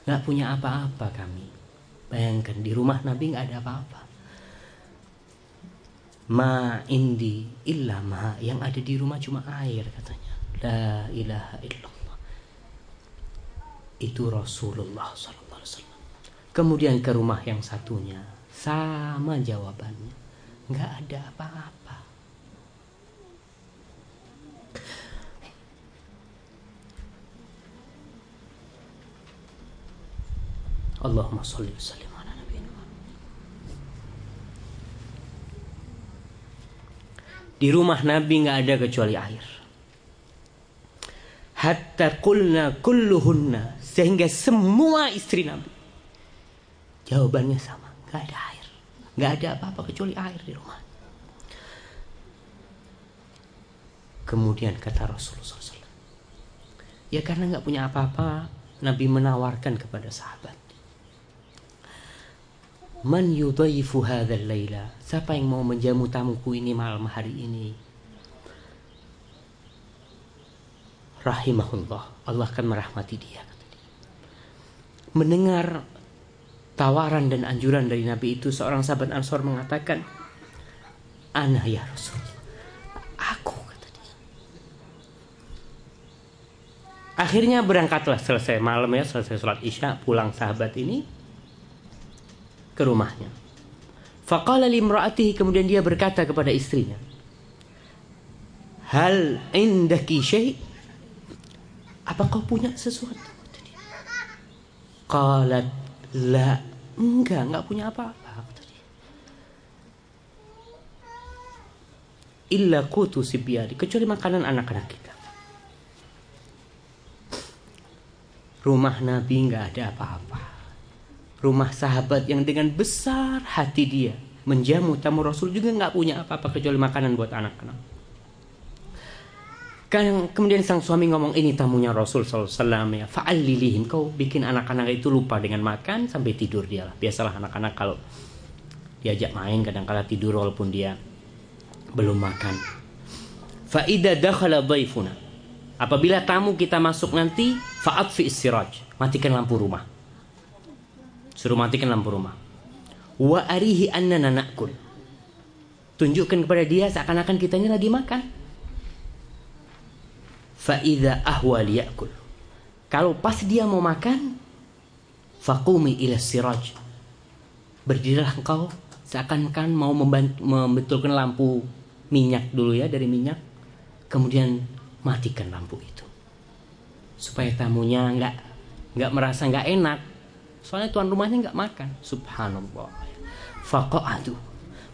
Gak punya apa-apa kami. Bayangkan di rumah Nabi gak ada apa-apa. Ma indi illa ma yang ada di rumah cuma air katanya. La ilaha illallah. Itu Rasulullah sallallahu. Kemudian ke rumah yang satunya sama jawabannya. Nggak ada apa-apa. Allahumma salli wa sallim ala nabiyina Muhammad. Di rumah Nabi nggak ada kecuali air. Hatta kulna kulluhunna sehingga semua istri Nabi jawabannya sama, nggak ada air, nggak ada apa-apa kecuali air di rumah. Kemudian kata Rasulullah SAW, ya karena nggak punya apa-apa, Nabi menawarkan kepada sahabat, Man yudhaifu hadzal laila? Siapa yang mau menjamu tamuku ini malam hari ini? Rahimahullah, Allah akan merahmati dia. Mendengar tawaran dan anjuran dari Nabi itu, seorang sahabat Ansor mengatakan, "Ana ya Rasul." Aku kata dia. Akhirnya berangkatlah selesai malam ya, selesai sholat isya, pulang sahabat ini ke rumahnya. Faqala limra'atihi kemudian dia berkata kepada istrinya, "Hal indaki syai'?" Apa kau punya sesuatu? Qalat, "La." Enggak, enggak punya apa-apa. Illa kutu sibyari, kecuali makanan anak-anak kita. Rumah Nabi enggak ada apa-apa rumah sahabat yang dengan besar hati dia menjamu tamu Rasul juga nggak punya apa-apa kecuali makanan buat anak-anak. Kan kemudian sang suami ngomong ini tamunya Rasul SAW ya fa'allilihim kau bikin anak-anak itu lupa dengan makan sampai tidur dia lah. Biasalah anak-anak kalau diajak main kadang-kala tidur walaupun dia belum makan. Fa'ida dakhala dhaifuna. Apabila tamu kita masuk nanti fa'atfi istiraj. Matikan lampu rumah. Suruh matikan lampu rumah. Wa arihi annana. Tunjukkan kepada dia seakan-akan kita ini lagi makan. Fa idza ahwa liyakul. Kalau pas dia mau makan, faqumi ila siraj. Berdirilah engkau seakan-akan mau membetulkan lampu minyak dulu ya dari minyak. Kemudian matikan lampu itu. Supaya tamunya nggak nggak merasa nggak enak Soalnya tuan rumahnya nggak makan. Subhanallah. Faqa'adu.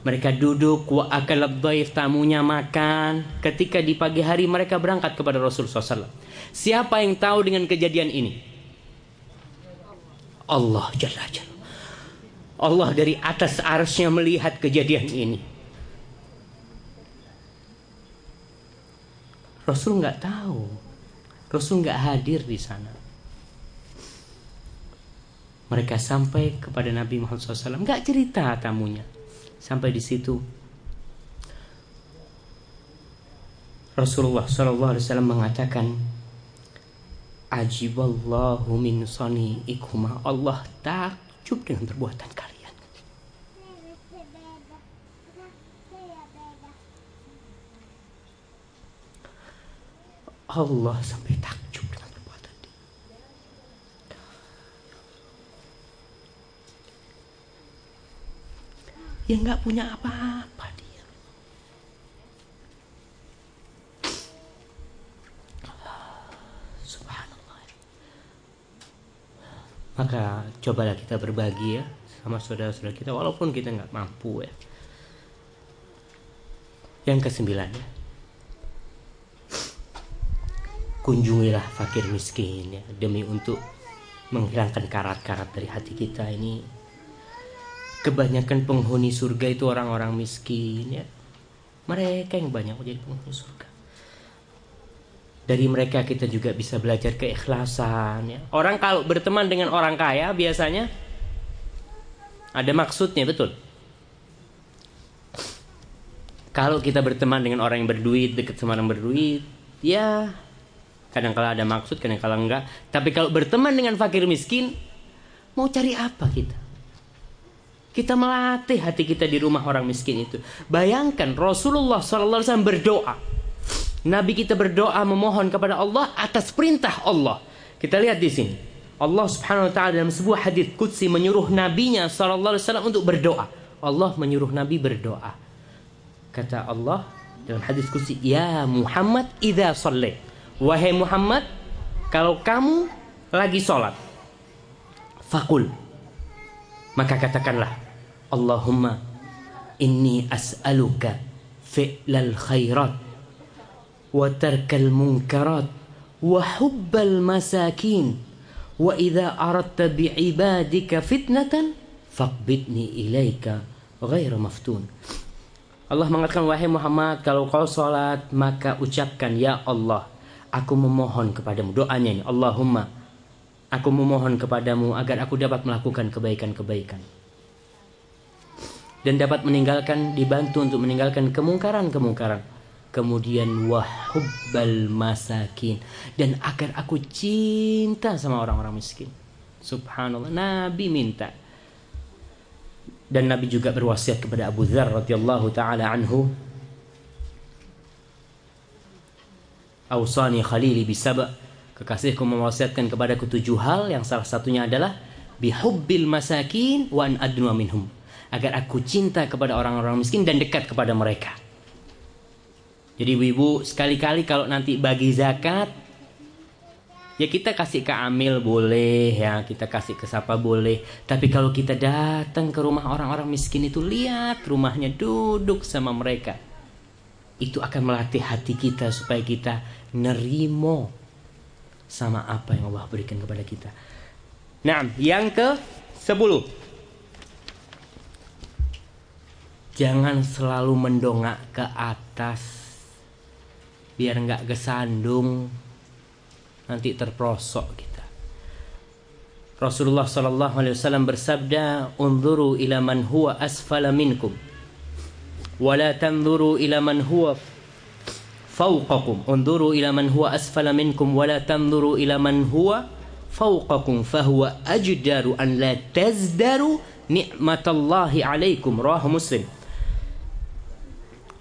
Mereka duduk wa akal dhaif tamunya makan. Ketika di pagi hari mereka berangkat kepada Rasulullah SAW. Siapa yang tahu dengan kejadian ini? Allah Jalla Jalla. Allah dari atas arsnya melihat kejadian ini. Rasul nggak tahu. Rasul nggak hadir di sana mereka sampai kepada Nabi Muhammad SAW nggak cerita tamunya. Sampai di situ. Rasulullah SAW mengatakan Ajiballahu min ikuma Allah takjub dengan perbuatan kalian. Allah sampai takjub dengan perbuatan dia yang nggak punya apa-apa dia. Subhanallah. Maka cobalah kita berbagi ya sama saudara-saudara kita walaupun kita nggak mampu ya. Yang kesembilan ya. Kunjungilah fakir miskin ya demi untuk menghilangkan karat-karat dari hati kita ini kebanyakan penghuni surga itu orang-orang miskin ya mereka yang banyak menjadi penghuni surga Dari mereka kita juga bisa belajar keikhlasan ya. Orang kalau berteman dengan orang kaya biasanya ada maksudnya betul. Kalau kita berteman dengan orang yang berduit, dekat sama orang berduit, ya kadang kala ada maksud, kadang kala enggak. Tapi kalau berteman dengan fakir miskin, mau cari apa kita? Kita melatih hati kita di rumah orang miskin itu. Bayangkan Rasulullah SAW berdoa. Nabi kita berdoa memohon kepada Allah atas perintah Allah. Kita lihat di sini. Allah Subhanahu wa taala dalam sebuah hadis qudsi menyuruh nabinya sallallahu alaihi wasallam untuk berdoa. Allah menyuruh nabi berdoa. Kata Allah dalam hadis qudsi, "Ya Muhammad idza sallait." Wahai Muhammad, kalau kamu lagi sholat, fakul maka katakanlah, Allahumma inni as'aluka fi'lal khairat wa tarkal munkarat wa hubbal masakin wa idza aradta bi'ibadika fitnatan faqbidni ilaika ghaira maftun. Allah mengatakan wahai Muhammad kalau kau salat maka ucapkan ya Allah aku memohon kepadamu doanya ini Allahumma aku memohon kepadamu agar aku dapat melakukan kebaikan-kebaikan dan dapat meninggalkan dibantu untuk meninggalkan kemungkaran-kemungkaran. Kemudian wahubbal masakin. Dan agar aku cinta sama orang-orang miskin. Subhanallah nabi minta. Dan Nabi juga berwasiat kepada Abu Dzar radhiyallahu taala anhu. Ausani khalili bisaba kekasihku mewasiatkan kepadaku tujuh hal. Yang salah satunya adalah bihubbil masakin wa an adnu minhum agar aku cinta kepada orang-orang miskin dan dekat kepada mereka. Jadi ibu sekali-kali kalau nanti bagi zakat Ya kita kasih ke Amil boleh ya, kita kasih ke siapa boleh. Tapi kalau kita datang ke rumah orang-orang miskin itu lihat rumahnya duduk sama mereka. Itu akan melatih hati kita supaya kita nerimo sama apa yang Allah berikan kepada kita. Nah, yang ke sepuluh. Jangan selalu mendongak ke atas biar nggak kesandung nanti terprosok kita. Rasulullah sallallahu alaihi wasallam bersabda, "Unzuru ila man huwa asfala minkum wa la tanzuru ila man huwa fawqakum. Unzuru ila man huwa asfala minkum wa la tanzuru ila man huwa fawqakum fahuwa ajdaru an la tazdaru ni'matallahi alaikum." Rawahu Muslim.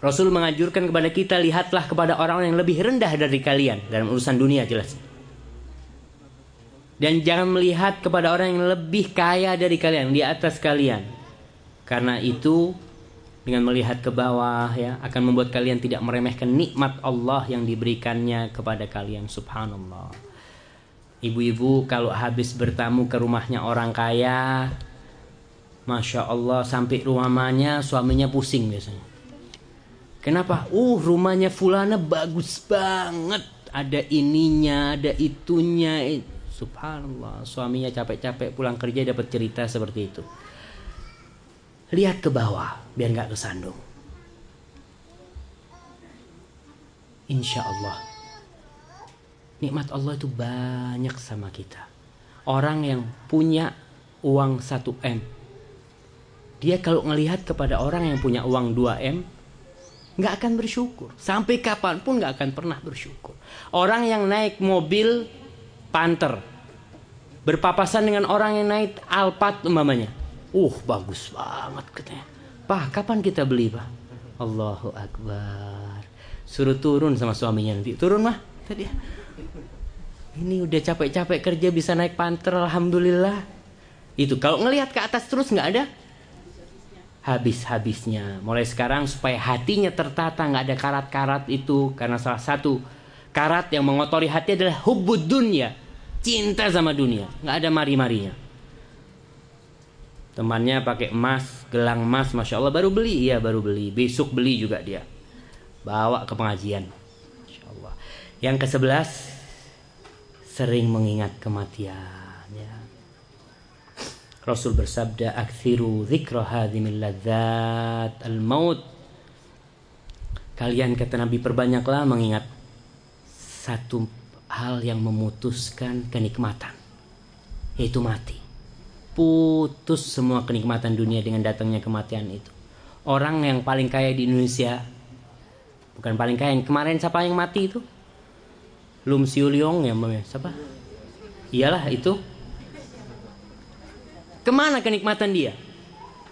Rasul menganjurkan kepada kita lihatlah kepada orang yang lebih rendah dari kalian dalam urusan dunia jelas. Dan jangan melihat kepada orang yang lebih kaya dari kalian di atas kalian. Karena itu dengan melihat ke bawah ya akan membuat kalian tidak meremehkan nikmat Allah yang diberikannya kepada kalian subhanallah. Ibu-ibu kalau habis bertamu ke rumahnya orang kaya Masya Allah sampai rumahnya suaminya pusing biasanya Kenapa? Uh, rumahnya Fulana bagus banget. Ada ininya, ada itunya. Subhanallah, suaminya capek-capek pulang kerja dapat cerita seperti itu. Lihat ke bawah, biar nggak kesandung. Insya Allah, nikmat Allah itu banyak sama kita. Orang yang punya uang 1 M, dia kalau ngelihat kepada orang yang punya uang 2 M, nggak akan bersyukur. Sampai kapan pun nggak akan pernah bersyukur. Orang yang naik mobil Panther. Berpapasan dengan orang yang naik Alphard umpamanya. Uh bagus banget katanya. Pak kapan kita beli pak? Allahu Akbar. Suruh turun sama suaminya nanti. Turun mah. Tadi. Ini udah capek-capek kerja bisa naik Panther Alhamdulillah. Itu kalau ngelihat ke atas terus nggak ada habis-habisnya. Mulai sekarang supaya hatinya tertata nggak ada karat-karat itu karena salah satu karat yang mengotori hati adalah hubud dunia, cinta sama dunia, nggak ada mari-marinya. Temannya pakai emas, gelang emas, masya Allah baru beli, iya baru beli, besok beli juga dia, bawa ke pengajian, masya Allah. Yang ke sebelas sering mengingat kematian. Rasul bersabda akthiru dzikra hadhimil ladzat al maut kalian kata Nabi perbanyaklah mengingat satu hal yang memutuskan kenikmatan, yaitu mati. Putus semua kenikmatan dunia dengan datangnya kematian itu. Orang yang paling kaya di Indonesia, bukan paling kaya, yang kemarin siapa yang mati itu? Lum Siuliong ya, siapa? Iyalah itu. Ke mana kenikmatan dia?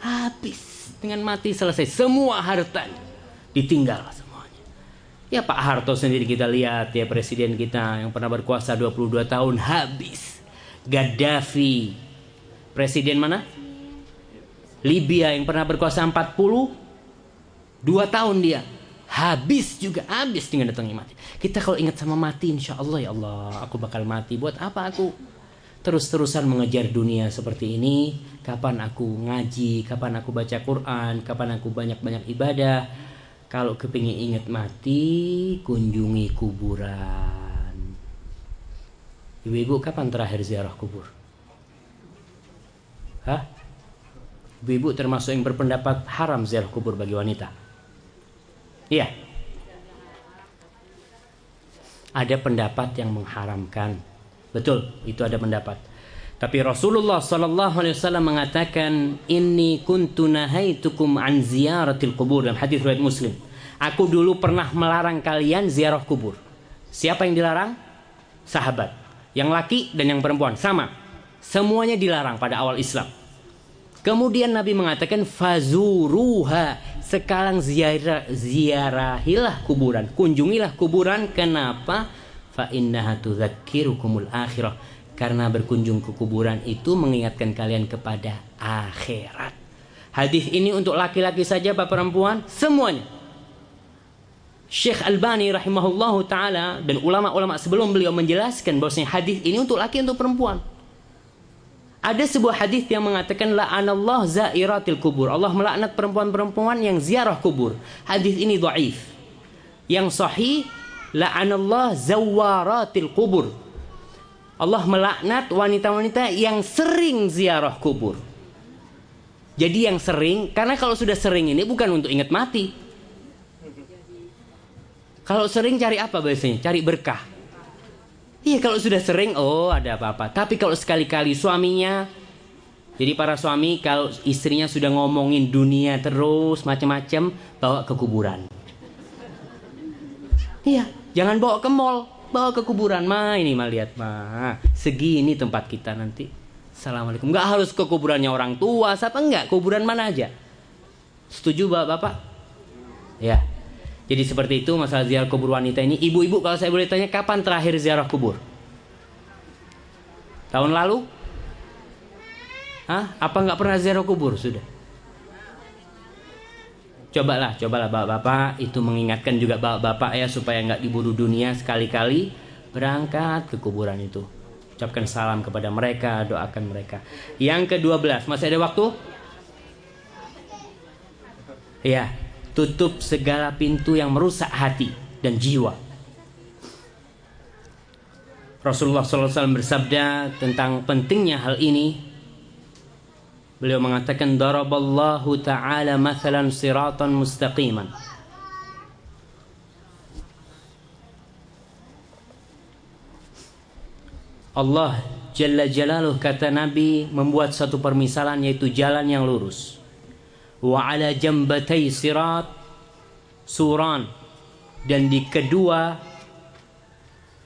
Habis dengan mati selesai semua hartanya ditinggal semuanya. Ya Pak Harto sendiri kita lihat ya presiden kita yang pernah berkuasa 22 tahun habis. Gaddafi presiden mana? Libya yang pernah berkuasa 40 dua tahun dia habis juga habis dengan datangnya mati. Kita kalau ingat sama mati insya Allah ya Allah aku bakal mati. Buat apa aku terus-terusan mengejar dunia seperti ini? Kapan aku ngaji? Kapan aku baca Quran? Kapan aku banyak-banyak ibadah? Kalau kepingin ingat mati, kunjungi kuburan. Ibu-ibu kapan terakhir ziarah kubur? Hah? Ibu-ibu termasuk yang berpendapat haram ziarah kubur bagi wanita. Iya. Ada pendapat yang mengharamkan. Betul, itu ada pendapat. Tapi Rasulullah sallallahu alaihi wasallam mengatakan, "Inni kuntu nahaitukum an ziyaratil kubur." Dalam hadis riwayat Muslim. Aku dulu pernah melarang kalian ziarah kubur. Siapa yang dilarang? Sahabat. Yang laki dan yang perempuan sama. Semuanya dilarang pada awal Islam. Kemudian Nabi mengatakan fazuruha. Sekarang ziarah ziarahilah kuburan, kunjungilah kuburan. Kenapa? Fa innaha tudzakkirukumul akhirah. Karena berkunjung ke kuburan itu mengingatkan kalian kepada akhirat. Hadis ini untuk laki-laki saja Pak perempuan, semuanya. Syekh Albani rahimahullahu taala dan ulama-ulama sebelum beliau menjelaskan bahwasanya hadis ini untuk laki untuk perempuan. Ada sebuah hadis yang mengatakan la'anallah zairatil kubur. Allah melaknat perempuan-perempuan yang ziarah kubur. Hadis ini dhaif. Yang sahih la'anallah zawaratil kubur. Allah melaknat wanita-wanita yang sering ziarah kubur. Jadi yang sering, karena kalau sudah sering ini bukan untuk ingat mati. Kalau sering cari apa biasanya? Cari berkah. Iya kalau sudah sering oh ada apa-apa. Tapi kalau sekali-kali suaminya jadi para suami kalau istrinya sudah ngomongin dunia terus macam-macam bawa ke kuburan. Iya, jangan bawa ke mall, bawa ke kuburan. Ma ini mah lihat mah. Segini tempat kita nanti. Assalamualaikum. Enggak harus ke kuburannya orang tua, siapa enggak? Kuburan mana aja. Setuju Bapak-bapak? Ya. Jadi seperti itu masalah ziarah kubur wanita ini. Ibu-ibu kalau saya boleh tanya kapan terakhir ziarah kubur? Tahun lalu? Hah? Apa nggak pernah ziarah kubur sudah? Cobalah, cobalah bapak-bapak itu mengingatkan juga bapak-bapak ya supaya nggak diburu dunia sekali-kali berangkat ke kuburan itu. Ucapkan salam kepada mereka, doakan mereka. Yang ke-12, masih ada waktu? Ya, tutup segala pintu yang merusak hati dan jiwa. Rasulullah SAW bersabda tentang pentingnya hal ini. Beliau mengatakan daraballahu ta'ala mathalan siratan mustaqiman. Allah Jalla Jalaluh kata Nabi membuat satu permisalan yaitu jalan yang lurus wa ala jambatai sirat suran dan di kedua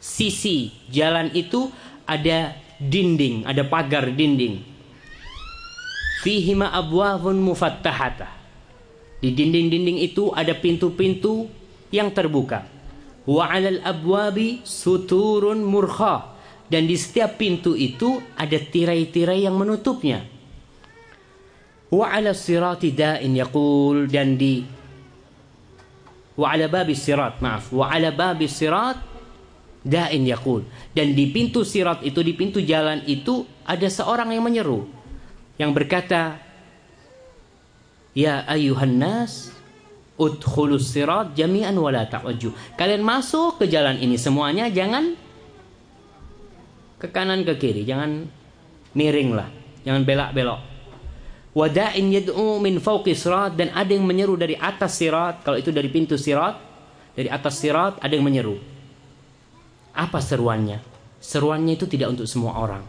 sisi jalan itu ada dinding, ada pagar dinding. Fihima abwabun mufattahata. Di dinding-dinding itu ada pintu-pintu yang terbuka. Wa 'alal abwabi suturun murkha. Dan di setiap pintu itu ada tirai-tirai yang menutupnya wa ala sirati da'in yaqul dan di wa ala babi sirat maaf wa ala babi sirat da'in yaqul dan di pintu sirat itu di pintu jalan itu ada seorang yang menyeru yang berkata ya ayuhan nas udkhulus sirat jami'an wala ta'wajju kalian masuk ke jalan ini semuanya jangan ke kanan ke kiri jangan miring lah jangan belak-belok Wada'in yad'u min fawqi sirat dan ada yang menyeru dari atas sirat. Kalau itu dari pintu sirat, dari atas sirat ada yang menyeru. Apa seruannya? Seruannya itu tidak untuk semua orang.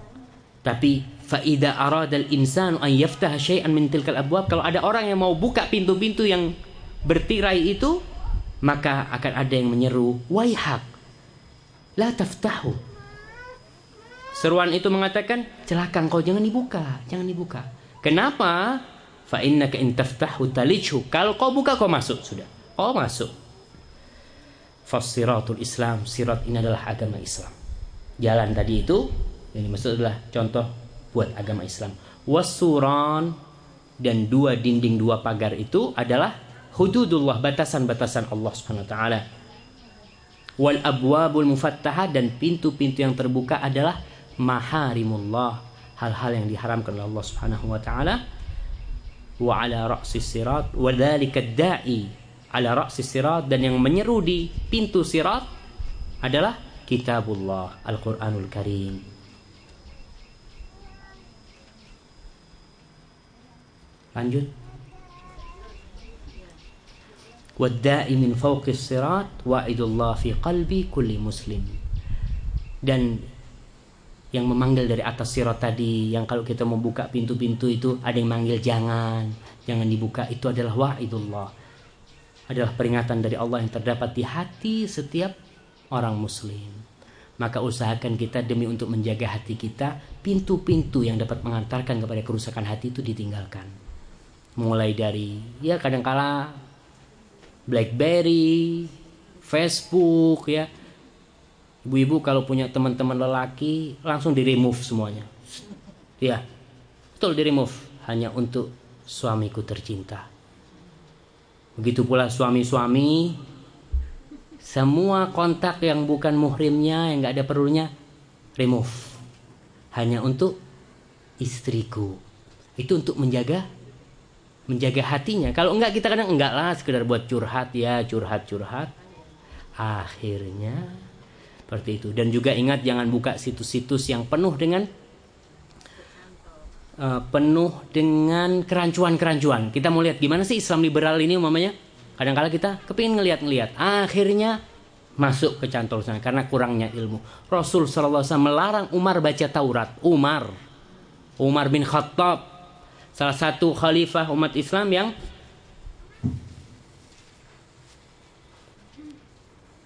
Tapi faida aradal insanu an yaftah syai'an min tilkal abwab. Kalau ada orang yang mau buka pintu-pintu yang bertirai itu maka akan ada yang menyeru waihak la taftahu. Seruan itu mengatakan celaka kau jangan dibuka jangan dibuka. Kenapa? Fa innaka in taftahu talijhu kalau kau buka kau masuk. Sudah. Kau masuk. Fasiratul islam sirat ini adalah agama islam. Jalan tadi itu yang dimaksud adalah contoh buat agama Islam. Wasuran dan dua dinding dua pagar itu adalah hududullah batasan-batasan Allah Subhanahu wa taala. Wal abwabul mufattaha dan pintu-pintu yang terbuka adalah maharimullah, hal-hal yang diharamkan oleh Allah Subhanahu wa taala. Wa ala ra'si sirat wa dzalika da'i ala ra'si sirat dan yang menyeru di pintu sirat adalah kitabullah Al-Qur'anul Karim. Lanjut. Wadda'i min fawqis sirat wa'idullah fi qalbi kulli muslim. Dan yang memanggil dari atas sirat tadi yang kalau kita membuka pintu-pintu itu ada yang manggil jangan jangan dibuka itu adalah wa'idullah adalah peringatan dari Allah yang terdapat di hati setiap orang muslim maka usahakan kita demi untuk menjaga hati kita pintu-pintu yang dapat mengantarkan kepada kerusakan hati itu ditinggalkan mulai dari ya kadangkala BlackBerry, Facebook ya. Ibu-ibu kalau punya teman-teman lelaki langsung di remove semuanya. Ya. Betul di remove hanya untuk suamiku tercinta. Begitu pula suami-suami semua kontak yang bukan muhrimnya yang nggak ada perlunya remove. Hanya untuk istriku. Itu untuk menjaga menjaga hatinya. Kalau enggak kita kadang enggak lah sekedar buat curhat ya, curhat-curhat. Akhirnya seperti itu. Dan juga ingat jangan buka situs-situs yang penuh dengan uh, penuh dengan kerancuan-kerancuan. Kita mau lihat gimana sih Islam liberal ini umamanya. Kadang-kala kita kepingin ngeliat-ngeliat. Akhirnya masuk ke cantol sana karena kurangnya ilmu. Rasul SAW melarang Umar baca Taurat. Umar. Umar bin Khattab salah satu khalifah umat Islam yang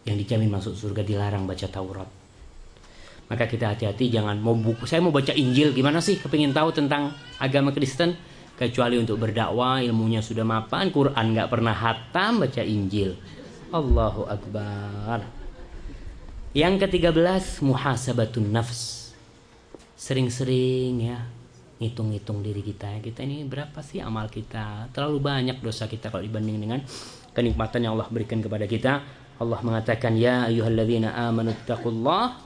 yang dijamin masuk surga dilarang baca Taurat. Maka kita hati-hati jangan mau buku. Saya mau baca Injil gimana sih? Kepingin tahu tentang agama Kristen? Kecuali untuk berdakwah ilmunya sudah mapan. Quran nggak pernah hatam baca Injil. Allahu Akbar. Yang ketiga belas muhasabatun nafs. Sering-sering ya ngitung-ngitung diri kita ya. Kita ini berapa sih amal kita? Terlalu banyak dosa kita kalau dibanding dengan kenikmatan yang Allah berikan kepada kita. Allah mengatakan ya ayyuhalladzina amanu taqullah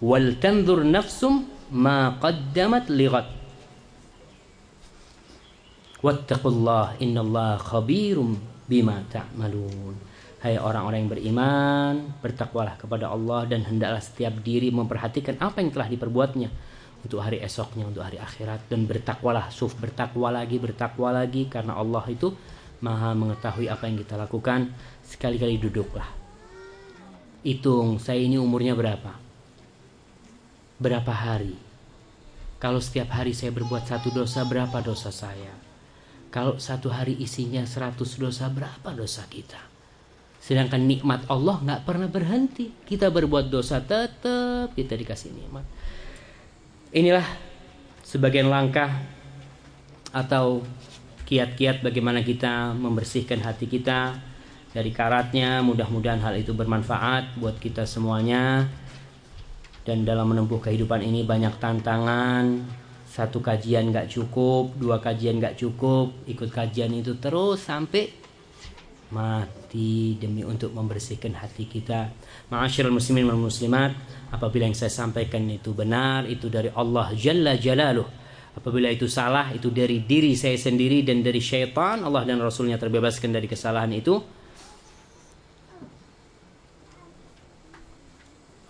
wal tanzur nafsum ma qaddamat lighat wattaqullah innallaha khabirum bima ta'malun. Hai orang-orang yang beriman, bertakwalah kepada Allah dan hendaklah setiap diri memperhatikan apa yang telah diperbuatnya untuk hari esoknya, untuk hari akhirat dan bertakwalah, suf bertakwa lagi, bertakwa lagi karena Allah itu Maha mengetahui apa yang kita lakukan. Sekali-kali duduklah. Hitung, saya ini umurnya berapa? Berapa hari? Kalau setiap hari saya berbuat satu dosa, berapa dosa saya? Kalau satu hari isinya seratus dosa, berapa dosa kita? Sedangkan nikmat Allah nggak pernah berhenti. Kita berbuat dosa tetap kita dikasih nikmat. Inilah sebagian langkah atau kiat-kiat bagaimana kita membersihkan hati kita dari karatnya. Mudah-mudahan hal itu bermanfaat buat kita semuanya. Dan dalam menempuh kehidupan ini banyak tantangan. Satu kajian gak cukup, dua kajian gak cukup. Ikut kajian itu terus sampai mati demi untuk membersihkan hati kita. Ma'asyiral muslimin wal muslimat, apabila yang saya sampaikan itu benar, itu dari Allah Jalla Jalaluh. Apabila itu salah, itu dari diri saya sendiri dan dari syaitan, Allah dan Rasulnya terbebaskan dari kesalahan itu.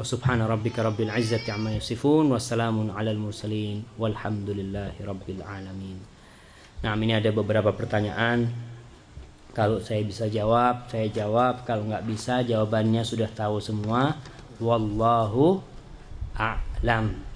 Subhana rabbika rabbil izzati amma yasifun wa salamun alal mursalin walhamdulillahi rabbil alamin. Nah, ini ada beberapa pertanyaan Kalau saya bisa jawab, saya jawab. Kalau nggak bisa, jawabannya sudah tahu semua. Wallahu a'lam.